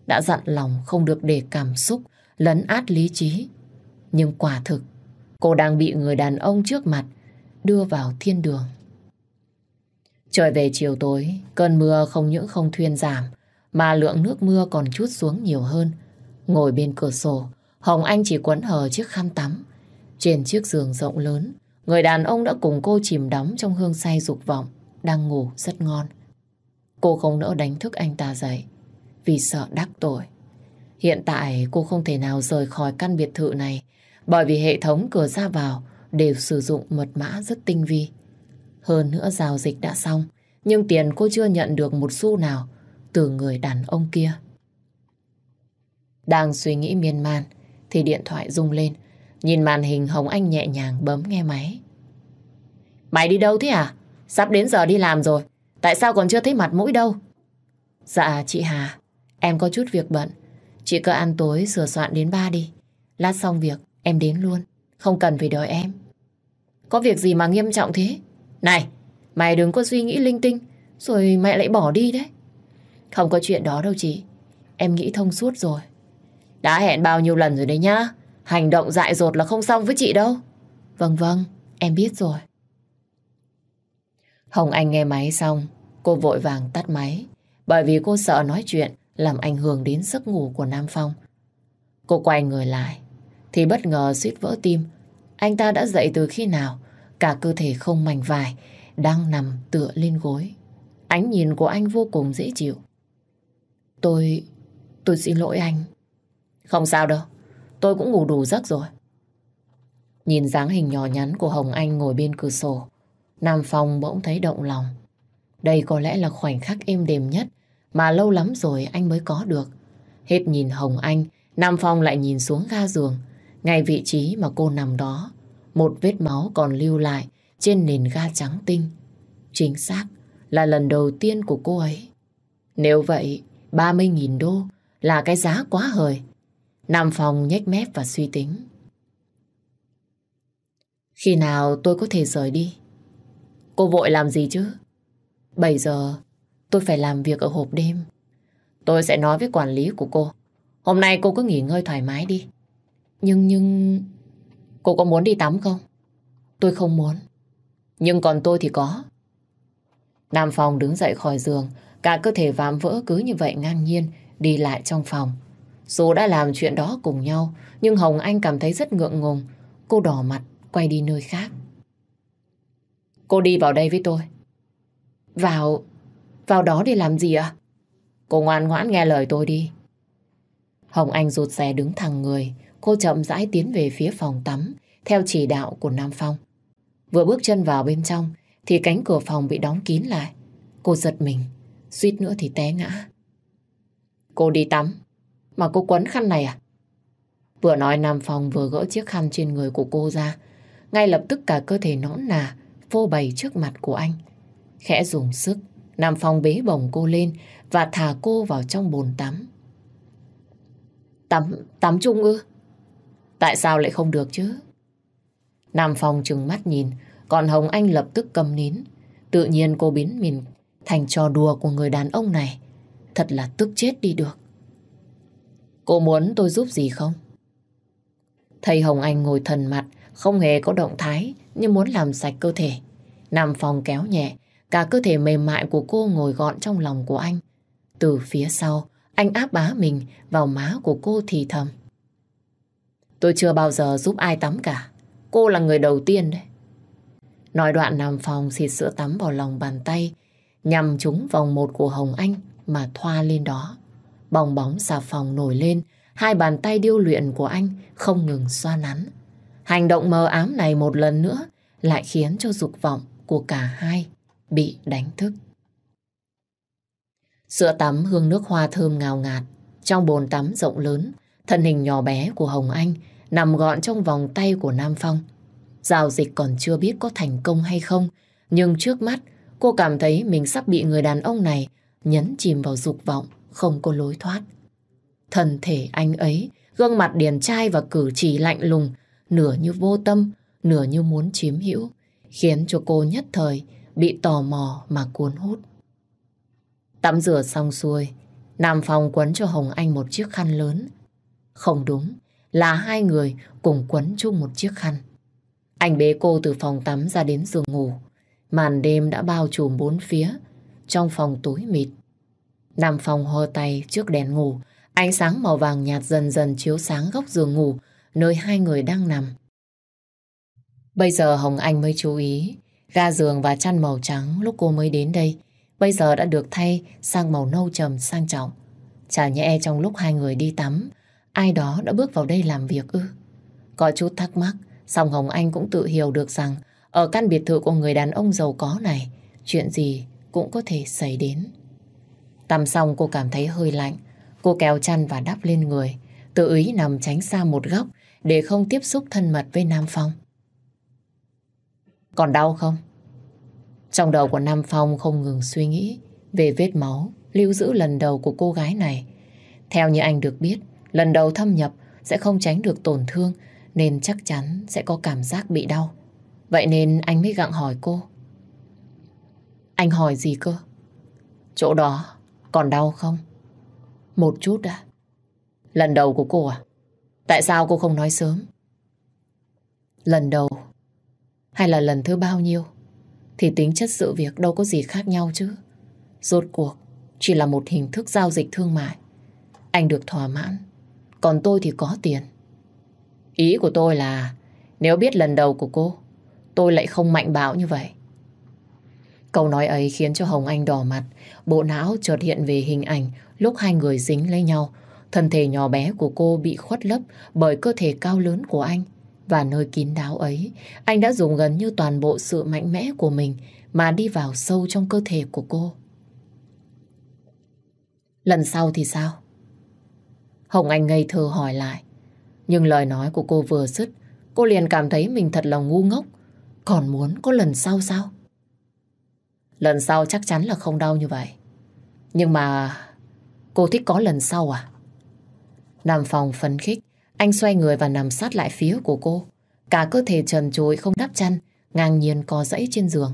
Đã dặn lòng không được để cảm xúc lấn át lý trí. Nhưng quả thực, cô đang bị người đàn ông trước mặt đưa vào thiên đường. Trời về chiều tối, cơn mưa không những không thuyên giảm, mà lượng nước mưa còn chút xuống nhiều hơn. Ngồi bên cửa sổ, Hồng Anh chỉ quấn hờ chiếc khăn tắm. Trên chiếc giường rộng lớn, người đàn ông đã cùng cô chìm đắm trong hương say dục vọng, đang ngủ rất ngon. Cô không nỡ đánh thức anh ta dậy, vì sợ đắc tội. Hiện tại cô không thể nào rời khỏi căn biệt thự này, bởi vì hệ thống cửa ra vào đều sử dụng mật mã rất tinh vi. Hơn nữa giao dịch đã xong, nhưng tiền cô chưa nhận được một xu nào từ người đàn ông kia. Đang suy nghĩ miên man, thì điện thoại rung lên. Nhìn màn hình Hồng Anh nhẹ nhàng bấm nghe máy. Mày đi đâu thế à? Sắp đến giờ đi làm rồi. Tại sao còn chưa thấy mặt mũi đâu? Dạ chị Hà, em có chút việc bận. Chị cứ ăn tối sửa soạn đến ba đi. Lát xong việc, em đến luôn. Không cần phải đợi em. Có việc gì mà nghiêm trọng thế? Này, mày đừng có suy nghĩ linh tinh, rồi mẹ lại bỏ đi đấy. Không có chuyện đó đâu chị. Em nghĩ thông suốt rồi. Đã hẹn bao nhiêu lần rồi đấy nhá. Hành động dại dột là không xong với chị đâu. Vâng vâng, em biết rồi. Hồng Anh nghe máy xong, cô vội vàng tắt máy. Bởi vì cô sợ nói chuyện làm ảnh hưởng đến giấc ngủ của Nam Phong. Cô quay người lại, thì bất ngờ suýt vỡ tim. Anh ta đã dậy từ khi nào? Cả cơ thể không mảnh vải, đang nằm tựa lên gối. Ánh nhìn của anh vô cùng dễ chịu. Tôi... tôi xin lỗi anh. Không sao đâu, tôi cũng ngủ đủ giấc rồi. Nhìn dáng hình nhỏ nhắn của Hồng Anh ngồi bên cửa sổ, Nam Phong bỗng thấy động lòng. Đây có lẽ là khoảnh khắc êm đềm nhất mà lâu lắm rồi anh mới có được. Hết nhìn Hồng Anh, Nam Phong lại nhìn xuống ga giường, ngay vị trí mà cô nằm đó. Một vết máu còn lưu lại trên nền ga trắng tinh. Chính xác là lần đầu tiên của cô ấy. Nếu vậy, 30.000 đô là cái giá quá hời. Nam Phong nhếch mép và suy tính. Khi nào tôi có thể rời đi? Cô vội làm gì chứ? 7 giờ tôi phải làm việc ở hộp đêm. Tôi sẽ nói với quản lý của cô. Hôm nay cô cứ nghỉ ngơi thoải mái đi. Nhưng nhưng... Cô có muốn đi tắm không? Tôi không muốn. Nhưng còn tôi thì có. Nam Phong đứng dậy khỏi giường, cả cơ thể vạm vỡ cứ như vậy ngang nhiên đi lại trong phòng. Dù đã làm chuyện đó cùng nhau, nhưng Hồng Anh cảm thấy rất ngượng ngùng. Cô đỏ mặt, quay đi nơi khác. Cô đi vào đây với tôi. Vào... vào đó để làm gì ạ? Cô ngoan ngoãn nghe lời tôi đi. Hồng Anh rụt rè đứng thẳng người, cô chậm rãi tiến về phía phòng tắm, theo chỉ đạo của Nam Phong. Vừa bước chân vào bên trong, thì cánh cửa phòng bị đóng kín lại. Cô giật mình, suýt nữa thì té ngã. Cô đi tắm, mà cô quấn khăn này à? Vừa nói Nam Phong vừa gỡ chiếc khăn trên người của cô ra. Ngay lập tức cả cơ thể nõn nà phô bày trước mặt của anh. Khẽ dùng sức, Nam Phong bế bồng cô lên và thả cô vào trong bồn tắm. Tắm, tắm chung ư? Tại sao lại không được chứ? Nam Phong trừng mắt nhìn, còn Hồng Anh lập tức cầm nín. Tự nhiên cô biến mình thành trò đùa của người đàn ông này. Thật là tức chết đi được. Cô muốn tôi giúp gì không? Thầy Hồng Anh ngồi thần mặt, không hề có động thái như muốn làm sạch cơ thể. Nam phòng kéo nhẹ, cả cơ thể mềm mại của cô ngồi gọn trong lòng của anh. Từ phía sau, anh áp bá mình vào má của cô thì thầm. Tôi chưa bao giờ giúp ai tắm cả. Cô là người đầu tiên đấy. Nói đoạn nằm phòng xịt sữa tắm vào lòng bàn tay, nhằm trúng vòng một của Hồng Anh mà thoa lên đó. Bong bóng xà phòng nổi lên, hai bàn tay điêu luyện của anh không ngừng xoa nắn. Hành động mờ ám này một lần nữa lại khiến cho dục vọng của cả hai bị đánh thức. Sữa tắm hương nước hoa thơm ngào ngạt. Trong bồn tắm rộng lớn, thân hình nhỏ bé của Hồng Anh nằm gọn trong vòng tay của Nam Phong. Giao dịch còn chưa biết có thành công hay không, nhưng trước mắt cô cảm thấy mình sắp bị người đàn ông này nhấn chìm vào dục vọng, không có lối thoát. Thân thể anh ấy, gương mặt điển trai và cử chỉ lạnh lùng, nửa như vô tâm, nửa như muốn chiếm hữu, khiến cho cô nhất thời bị tò mò mà cuốn hút. Tắm rửa xong xuôi, Nam Phong quấn cho Hồng Anh một chiếc khăn lớn. Không đúng, là hai người cùng quấn chung một chiếc khăn. Anh bế cô từ phòng tắm ra đến giường ngủ. Màn đêm đã bao trùm bốn phía, trong phòng tối mịt. Nam phòng hơ tay trước đèn ngủ, ánh sáng màu vàng nhạt dần dần chiếu sáng góc giường ngủ, nơi hai người đang nằm. Bây giờ Hồng Anh mới chú ý, ga giường và chăn màu trắng lúc cô mới đến đây, bây giờ đã được thay sang màu nâu trầm sang trọng. Chả nhẽ trong lúc hai người đi tắm, ai đó đã bước vào đây làm việc ư. Có chút thắc mắc, song Hồng Anh cũng tự hiểu được rằng ở căn biệt thự của người đàn ông giàu có này, chuyện gì cũng có thể xảy đến. Tắm xong cô cảm thấy hơi lạnh, cô kéo chăn và đắp lên người, tự ý nằm tránh xa một góc để không tiếp xúc thân mật với Nam Phong. Còn đau không? Trong đầu của Nam Phong không ngừng suy nghĩ về vết máu lưu giữ lần đầu của cô gái này. Theo như anh được biết, lần đầu thâm nhập sẽ không tránh được tổn thương nên chắc chắn sẽ có cảm giác bị đau. Vậy nên anh mới gặng hỏi cô. Anh hỏi gì cơ? Chỗ đó còn đau không? Một chút à? Lần đầu của cô à? Tại sao cô không nói sớm? Lần đầu hay là lần thứ bao nhiêu thì tính chất sự việc đâu có gì khác nhau chứ. Rốt cuộc chỉ là một hình thức giao dịch thương mại. Anh được thỏa mãn, còn tôi thì có tiền. Ý của tôi là nếu biết lần đầu của cô, tôi lại không mạnh bạo như vậy. Câu nói ấy khiến cho Hồng Anh đỏ mặt, bộ não chợt hiện về hình ảnh lúc hai người dính lấy nhau. Thân thể nhỏ bé của cô bị khuất lấp bởi cơ thể cao lớn của anh. Và nơi kín đáo ấy, anh đã dùng gần như toàn bộ sự mạnh mẽ của mình mà đi vào sâu trong cơ thể của cô. Lần sau thì sao? Hồng Anh ngây thơ hỏi lại. Nhưng lời nói của cô vừa dứt, cô liền cảm thấy mình thật là ngu ngốc. Còn muốn có lần sau sao? Lần sau chắc chắn là không đau như vậy. Nhưng mà cô thích có lần sau à? Nam Phong phấn khích, anh xoay người và nằm sát lại phía của cô. Cả cơ thể trần trụi không đắp chăn, ngang nhiên co dẫy trên giường.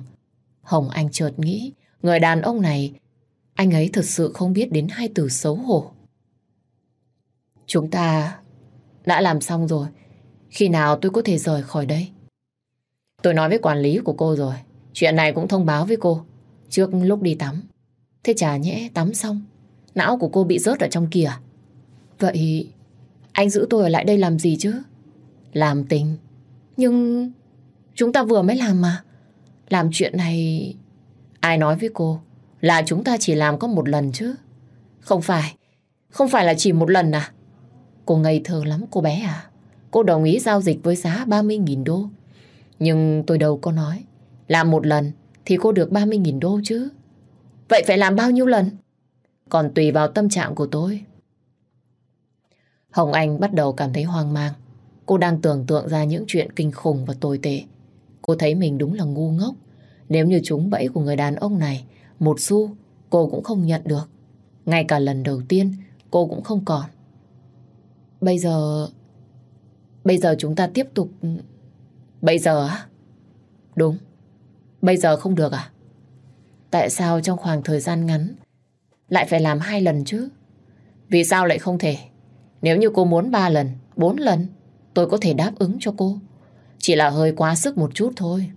Hồng Anh chợt nghĩ, người đàn ông này, anh ấy thật sự không biết đến hai từ xấu hổ. Chúng ta đã làm xong rồi. Khi nào tôi có thể rời khỏi đây? Tôi nói với quản lý của cô rồi. Chuyện này cũng thông báo với cô. Trước lúc đi tắm. Thế chả nhẽ tắm xong. Não của cô bị rớt ở trong kia. Vậy anh giữ tôi ở lại đây làm gì chứ? Làm tình. Nhưng chúng ta vừa mới làm mà. Làm chuyện này... Ai nói với cô là chúng ta chỉ làm có một lần chứ? Không phải. Không phải là chỉ một lần à? Cô ngây thơ lắm cô bé à? Cô đồng ý giao dịch với giá 30.000 đô. Nhưng tôi đâu có nói. Làm một lần thì cô được 30.000 đô chứ. Vậy phải làm bao nhiêu lần? Còn tùy vào tâm trạng của tôi. Hồng Anh bắt đầu cảm thấy hoang mang. Cô đang tưởng tượng ra những chuyện kinh khủng và tồi tệ. Cô thấy mình đúng là ngu ngốc. Nếu như chúng bẫy của người đàn ông này, một xu cô cũng không nhận được. Ngay cả lần đầu tiên cô cũng không còn. Bây giờ... Bây giờ chúng ta tiếp tục... Bây giờ á? Đúng. Bây giờ không được à? Tại sao trong khoảng thời gian ngắn lại phải làm hai lần chứ? Vì sao lại không thể? Nếu như cô muốn ba lần, bốn lần, tôi có thể đáp ứng cho cô. Chỉ là hơi quá sức một chút thôi.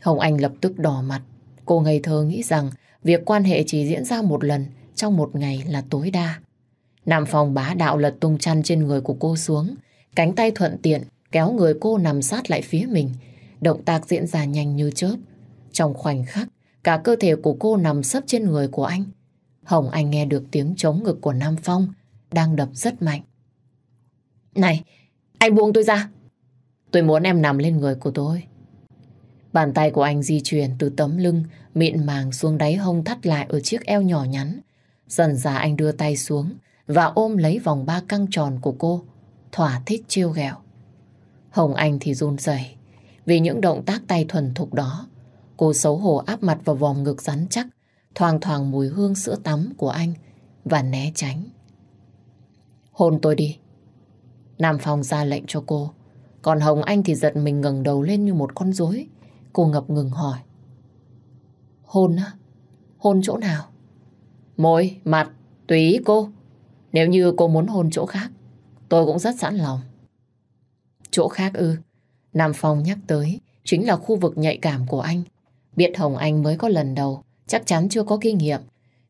Hồng Anh lập tức đỏ mặt. Cô ngây thơ nghĩ rằng việc quan hệ chỉ diễn ra một lần trong một ngày là tối đa. Nam Phong bá đạo lật tung chăn trên người của cô xuống. Cánh tay thuận tiện kéo người cô nằm sát lại phía mình. Động tác diễn ra nhanh như chớp. Trong khoảnh khắc, cả cơ thể của cô nằm sấp trên người của anh. Hồng Anh nghe được tiếng chống ngực của Nam Phong đang đập rất mạnh. Này, anh buông tôi ra. Tôi muốn em nằm lên người của tôi. Bàn tay của anh di chuyển từ tấm lưng, mịn màng xuống đáy hông thắt lại ở chiếc eo nhỏ nhắn. Dần dà anh đưa tay xuống và ôm lấy vòng ba căng tròn của cô, thỏa thích trêu ghẹo. Hồng Anh thì run rẩy vì những động tác tay thuần thục đó. Cô xấu hổ áp mặt vào vòng ngực rắn chắc, thoang thoảng mùi hương sữa tắm của anh và né tránh. Hôn tôi đi. Nam Phong ra lệnh cho cô. Còn Hồng Anh thì giật mình ngẩng đầu lên như một con rối. Cô ngập ngừng hỏi. Hôn á? Hôn chỗ nào? Môi, mặt, tùy ý cô. Nếu như cô muốn hôn chỗ khác, tôi cũng rất sẵn lòng. Chỗ khác ư? Nam Phong nhắc tới, chính là khu vực nhạy cảm của anh. Biết Hồng Anh mới có lần đầu, chắc chắn chưa có kinh nghiệm.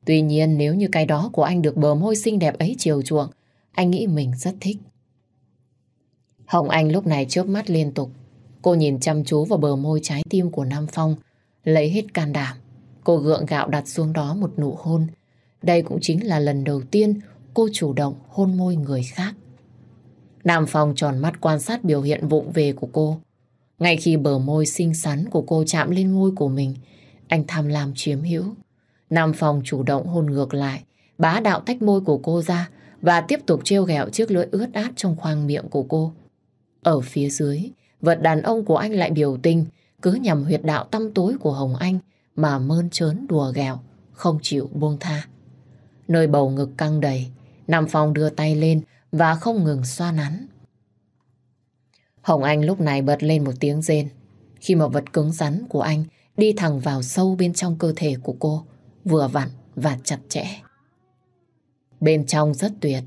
Tuy nhiên nếu như cái đó của anh được bờ môi xinh đẹp ấy chiều chuộng, anh nghĩ mình rất thích. Hồng Anh lúc này chớp mắt liên tục. Cô nhìn chăm chú vào bờ môi trái tim của Nam Phong, lấy hết can đảm. Cô gượng gạo đặt xuống đó một nụ hôn. Đây cũng chính là lần đầu tiên cô chủ động hôn môi người khác. Nam Phong tròn mắt quan sát biểu hiện vụng về của cô. Ngay khi bờ môi xinh xắn của cô chạm lên môi của mình, anh tham lam chiếm hữu. Nam Phong chủ động hôn ngược lại, bá đạo tách môi của cô ra và tiếp tục trêu ghẹo chiếc lưỡi ướt át trong khoang miệng của cô. Ở phía dưới, vật đàn ông của anh lại biểu tình, cứ nhằm huyệt đạo tăm tối của Hồng Anh mà mơn trớn đùa ghẹo, không chịu buông tha. Nơi bầu ngực căng đầy, Nam Phong đưa tay lên và không ngừng xoa nắn. Hồng Anh lúc này bật lên một tiếng rên khi mà vật cứng rắn của anh đi thẳng vào sâu bên trong cơ thể của cô, vừa vặn và chặt chẽ. Bên trong rất tuyệt.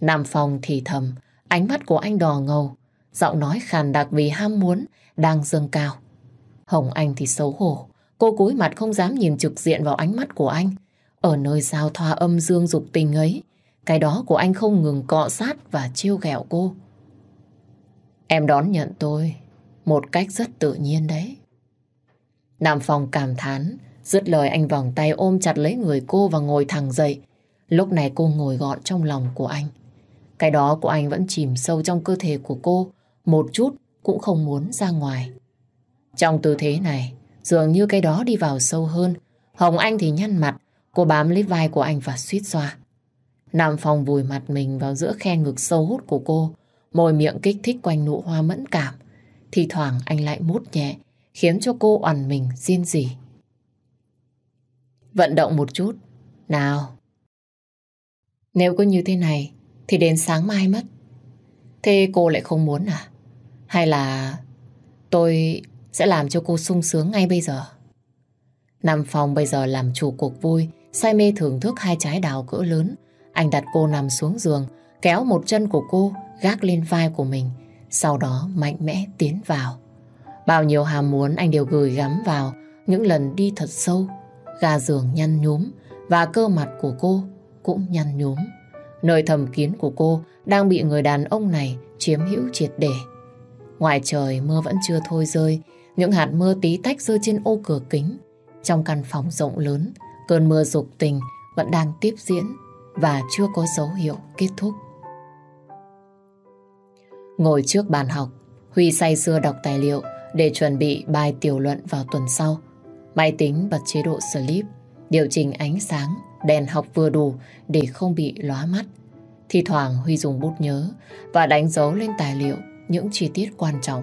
Nam Phong thì thầm, ánh mắt của anh đỏ ngầu, giọng nói khàn đặc vì ham muốn đang dâng cao. Hồng Anh thì xấu hổ, cô cúi mặt không dám nhìn trực diện vào ánh mắt của anh. Ở nơi giao thoa âm dương dục tình ấy, cái đó của anh không ngừng cọ sát và trêu ghẹo cô. Em đón nhận tôi một cách rất tự nhiên đấy. Nam Phong cảm thán, dứt lời anh vòng tay ôm chặt lấy người cô và ngồi thẳng dậy. Lúc này cô ngồi gọn trong lòng của anh. Cái đó của anh vẫn chìm sâu trong cơ thể của cô, một chút cũng không muốn ra ngoài. Trong tư thế này, dường như cái đó đi vào sâu hơn. Hồng Anh thì nhăn mặt, cô bám lấy vai của anh và suýt xoa. Nam Phong vùi mặt mình vào giữa khe ngực sâu hút của cô, môi miệng kích thích quanh nụ hoa mẫn cảm. Thì thoảng anh lại mút nhẹ, khiến cho cô oằn mình riêng gì. Vận động một chút. Nào. Nếu có như thế này, thì đến sáng mai mất. Thế cô lại không muốn à? Hay là tôi sẽ làm cho cô sung sướng ngay bây giờ? Nam Phong bây giờ làm chủ cuộc vui, say mê thưởng thức hai trái đào cỡ lớn. Anh đặt cô nằm xuống giường, kéo một chân của cô gác lên vai của mình, sau đó mạnh mẽ tiến vào. Bao nhiêu hàm muốn anh đều gửi gắm vào những lần đi thật sâu, gà giường nhăn nhúm và cơ mặt của cô cũng nhăn nhúm. Nơi thầm kín của cô đang bị người đàn ông này chiếm hữu triệt để. Ngoài trời mưa vẫn chưa thôi rơi, những hạt mưa tí tách rơi trên ô cửa kính. Trong căn phòng rộng lớn, cơn mưa dục tình vẫn đang tiếp diễn và chưa có dấu hiệu kết thúc. Ngồi trước bàn học, Huy say sưa đọc tài liệu để chuẩn bị bài tiểu luận vào tuần sau. Máy tính bật chế độ sleep, điều chỉnh ánh sáng, đèn học vừa đủ để không bị lóa mắt. Thì thoảng Huy dùng bút nhớ và đánh dấu lên tài liệu những chi tiết quan trọng.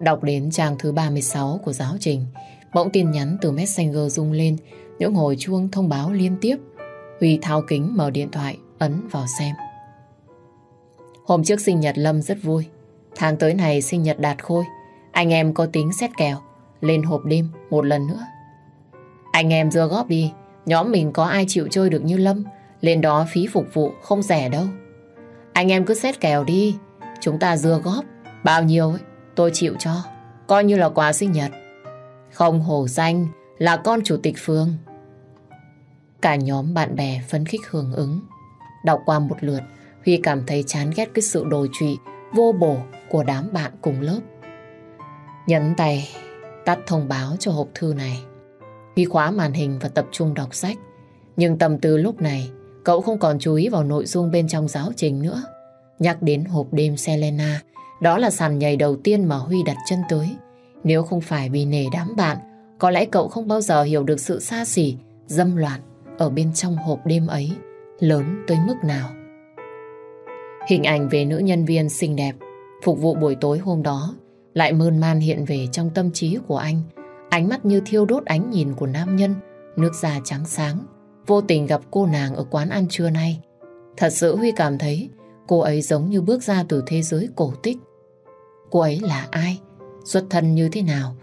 Đọc đến trang thứ 36 của giáo trình, bỗng tin nhắn từ Messenger rung lên, những hồi chuông thông báo liên tiếp. Huy thao kính mở điện thoại, ấn vào xem. Hôm trước sinh nhật Lâm rất vui. Tháng tới này sinh nhật Đạt Khôi. Anh em có tính xét kèo, lên hộp đêm một lần nữa. Anh em dưa góp đi, nhóm mình có ai chịu chơi được như Lâm, lên đó phí phục vụ không rẻ đâu. Anh em cứ xét kèo đi, chúng ta dưa góp, bao nhiêu ấy, tôi chịu cho, coi như là quà sinh nhật. Không hổ danh là con chủ tịch phường. Cả nhóm bạn bè phấn khích hưởng ứng. Đọc qua một lượt, Huy cảm thấy chán ghét cái sự đồi trụy, vô bổ của đám bạn cùng lớp. Nhấn tay, tắt thông báo cho hộp thư này. Huy khóa màn hình và tập trung đọc sách. Nhưng tầm từ lúc này, cậu không còn chú ý vào nội dung bên trong giáo trình nữa. Nhắc đến hộp đêm Selena, đó là sàn nhảy đầu tiên mà Huy đặt chân tới. Nếu không phải vì nể đám bạn, có lẽ cậu không bao giờ hiểu được sự xa xỉ, dâm loạn ở bên trong hộp đêm ấy lớn tới mức nào. Hình ảnh về nữ nhân viên xinh đẹp phục vụ buổi tối hôm đó lại mơn man hiện về trong tâm trí của anh. Ánh mắt như thiêu đốt ánh nhìn của nam nhân, nước da trắng sáng, vô tình gặp cô nàng ở quán ăn trưa nay. Thật sự Huy cảm thấy cô ấy giống như bước ra từ thế giới cổ tích. Cô ấy là ai? Xuất thân như thế nào?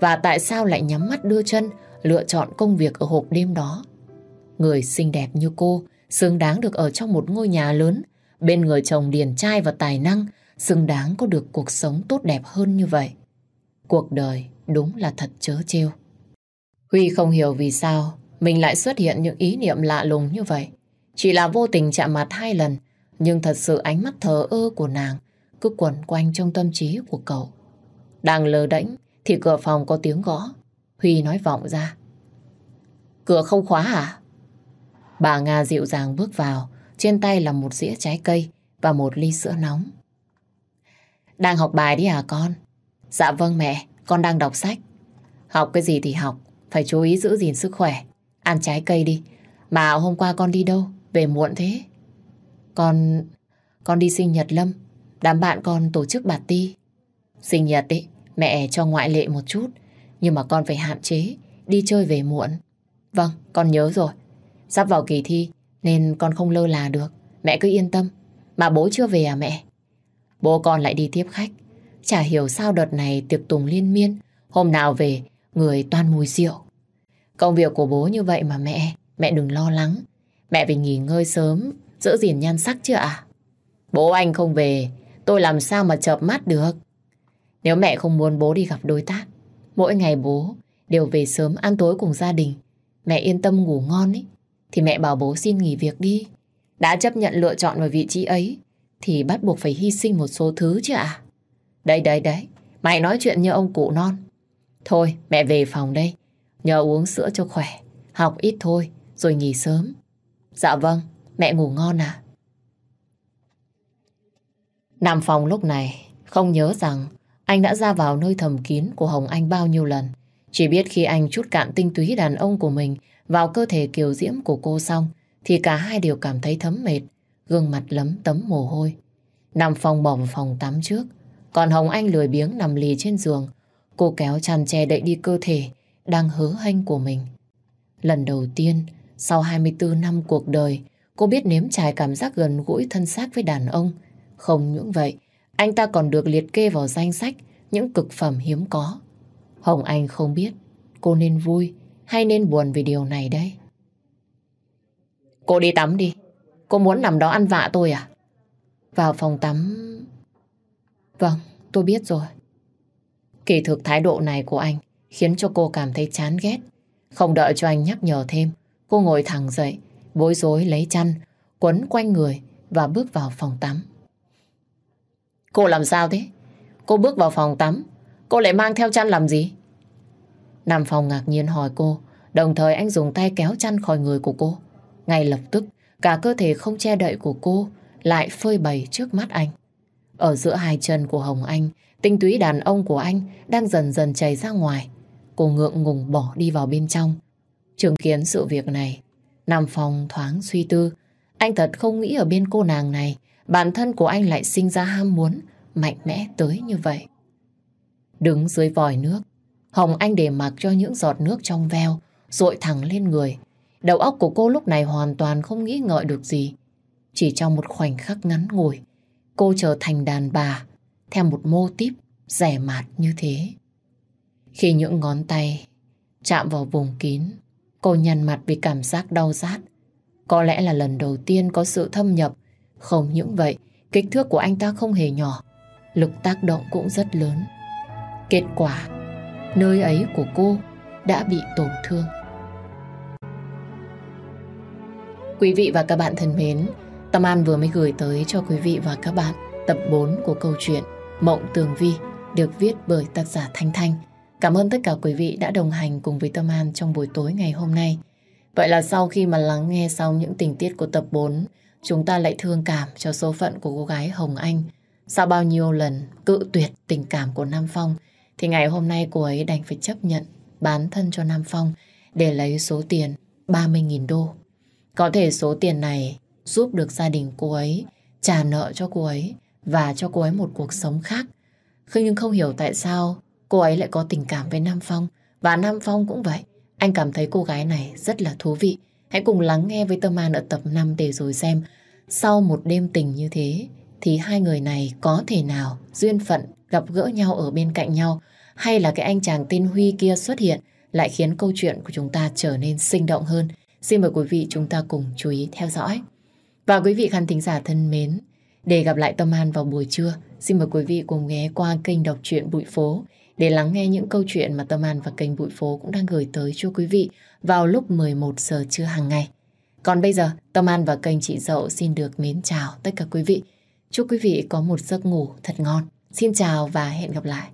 Và tại sao lại nhắm mắt đưa chân lựa chọn công việc ở hộp đêm đó? Người xinh đẹp như cô xứng đáng được ở trong một ngôi nhà lớn bên người chồng điển trai và tài năng xứng đáng có được cuộc sống tốt đẹp hơn như vậy. Cuộc đời đúng là thật chớ trêu. Huy không hiểu vì sao mình lại xuất hiện những ý niệm lạ lùng như vậy. Chỉ là vô tình chạm mặt hai lần, nhưng thật sự ánh mắt thờ ơ của nàng cứ quẩn quanh trong tâm trí của cậu. Đang lờ đễnh thì cửa phòng có tiếng gõ. Huy nói vọng ra. Cửa không khóa à? Bà Nga dịu dàng bước vào, trên tay là một dĩa trái cây và một ly sữa nóng. Đang học bài đi à con? Dạ vâng mẹ, con đang đọc sách. Học cái gì thì học, phải chú ý giữ gìn sức khỏe. Ăn trái cây đi. Mà hôm qua con đi đâu? Về muộn thế. Con... con đi sinh nhật Lâm. Đám bạn con tổ chức bạt ti. Sinh nhật ấy, mẹ cho ngoại lệ một chút. Nhưng mà con phải hạn chế, đi chơi về muộn. Vâng, con nhớ rồi. Sắp vào kỳ thi, nên con không lơ là được. Mẹ cứ yên tâm. Mà bố chưa về à mẹ? Bố con lại đi tiếp khách. Chả hiểu sao đợt này tiệc tùng liên miên. Hôm nào về, người toàn mùi rượu. Công việc của bố như vậy mà mẹ, mẹ đừng lo lắng. Mẹ phải nghỉ ngơi sớm, giữ gìn nhan sắc chưa ạ? Bố anh không về, tôi làm sao mà chợp mắt được. Nếu mẹ không muốn bố đi gặp đối tác, mỗi ngày bố đều về sớm ăn tối cùng gia đình. Mẹ yên tâm ngủ ngon ấy, thì mẹ bảo bố xin nghỉ việc đi. Đã chấp nhận lựa chọn vào vị trí ấy, thì bắt buộc phải hy sinh một số thứ chứ ạ. À? Đấy đấy đấy, mày nói chuyện như ông cụ non. Thôi, mẹ về phòng đây. Nhờ uống sữa cho khỏe. Học ít thôi, rồi nghỉ sớm. Dạ vâng, mẹ ngủ ngon à? Nằm phòng lúc này, không nhớ rằng anh đã ra vào nơi thầm kín của Hồng Anh bao nhiêu lần. Chỉ biết khi anh chút cạn tinh túy đàn ông của mình vào cơ thể kiều diễm của cô xong, thì cả hai đều cảm thấy thấm mệt, gương mặt lấm tấm mồ hôi. Nằm phòng vào phòng tắm trước, còn Hồng Anh lười biếng nằm lì trên giường. Cô kéo chăn che đậy đi cơ thể đang hứa hênh của mình. Lần đầu tiên, sau 24 năm cuộc đời, cô biết nếm trải cảm giác gần gũi thân xác với đàn ông. Không những vậy, anh ta còn được liệt kê vào danh sách những cực phẩm hiếm có. Hồng Anh không biết cô nên vui hay nên buồn vì điều này đây. Cô đi tắm đi. Cô muốn nằm đó ăn vạ tôi à? Vào phòng tắm... Vâng, tôi biết rồi. Kỳ thực thái độ này của anh khiến cho cô cảm thấy chán ghét. Không đợi cho anh nhắc nhở thêm, cô ngồi thẳng dậy, bối rối lấy chăn, quấn quanh người và bước vào phòng tắm. Cô làm sao thế? Cô bước vào phòng tắm, cô lại mang theo chăn làm gì? Nam Phong ngạc nhiên hỏi cô, đồng thời anh dùng tay kéo chăn khỏi người của cô. Ngay lập tức, cả cơ thể không che đậy của cô lại phơi bày trước mắt anh. Ở giữa hai chân của Hồng Anh, tinh túy đàn ông của anh đang dần dần chảy ra ngoài. Cô ngượng ngùng bỏ đi vào bên trong. Chứng kiến sự việc này, Nam Phong thoáng suy tư. Anh thật không nghĩ ở bên cô nàng này, bản thân của anh lại sinh ra ham muốn mạnh mẽ tới như vậy. Đứng dưới vòi nước, Hồng Anh để mặc cho những giọt nước trong veo rội thẳng lên người. Đầu óc của cô lúc này hoàn toàn không nghĩ ngợi được gì. Chỉ trong một khoảnh khắc ngắn ngủi, cô trở thành đàn bà theo một mô típ rẻ mạt như thế. Khi những ngón tay chạm vào vùng kín, cô nhăn mặt vì cảm giác đau rát. Có lẽ là lần đầu tiên có sự thâm nhập. Không những vậy, kích thước của anh ta không hề nhỏ. Lực tác động cũng rất lớn. Kết quả, nơi ấy của cô đã bị tổn thương. Quý vị và các bạn thân mến, Tâm An vừa mới gửi tới cho quý vị và các bạn tập 4 của câu chuyện Mộng Tường Vi được viết bởi tác giả Thanh Thanh. Cảm ơn tất cả quý vị đã đồng hành cùng với Tâm An trong buổi tối ngày hôm nay. Vậy là sau khi mà lắng nghe xong những tình tiết của tập 4, chúng ta lại thương cảm cho số phận của cô gái Hồng Anh. Sau bao nhiêu lần cự tuyệt tình cảm của Nam Phong, thì ngày hôm nay cô ấy đành phải chấp nhận bán thân cho Nam Phong để lấy số tiền 30.000 đô. Có thể số tiền này giúp được gia đình cô ấy trả nợ cho cô ấy và cho cô ấy một cuộc sống khác. Nhưng không hiểu tại sao cô ấy lại có tình cảm với Nam Phong và Nam Phong cũng vậy. Anh cảm thấy cô gái này rất là thú vị. Hãy cùng lắng nghe với Tâm An ở tập 5 để rồi xem sau một đêm tình như thế thì hai người này có thể nào duyên phận gặp gỡ nhau ở bên cạnh nhau hay là cái anh chàng tên Huy kia xuất hiện lại khiến câu chuyện của chúng ta trở nên sinh động hơn. Xin mời quý vị chúng ta cùng chú ý theo dõi. Và quý vị khán thính giả thân mến, để gặp lại Tâm An vào buổi trưa, xin mời quý vị cùng ghé qua kênh đọc truyện Bụi Phố để lắng nghe những câu chuyện mà Tâm An và kênh Bụi Phố cũng đang gửi tới cho quý vị vào lúc 11 giờ trưa hàng ngày. Còn bây giờ, Tâm An và kênh Chị Dậu xin được mến chào tất cả quý vị. Chúc quý vị có một giấc ngủ thật ngon. Xin chào và hẹn gặp lại.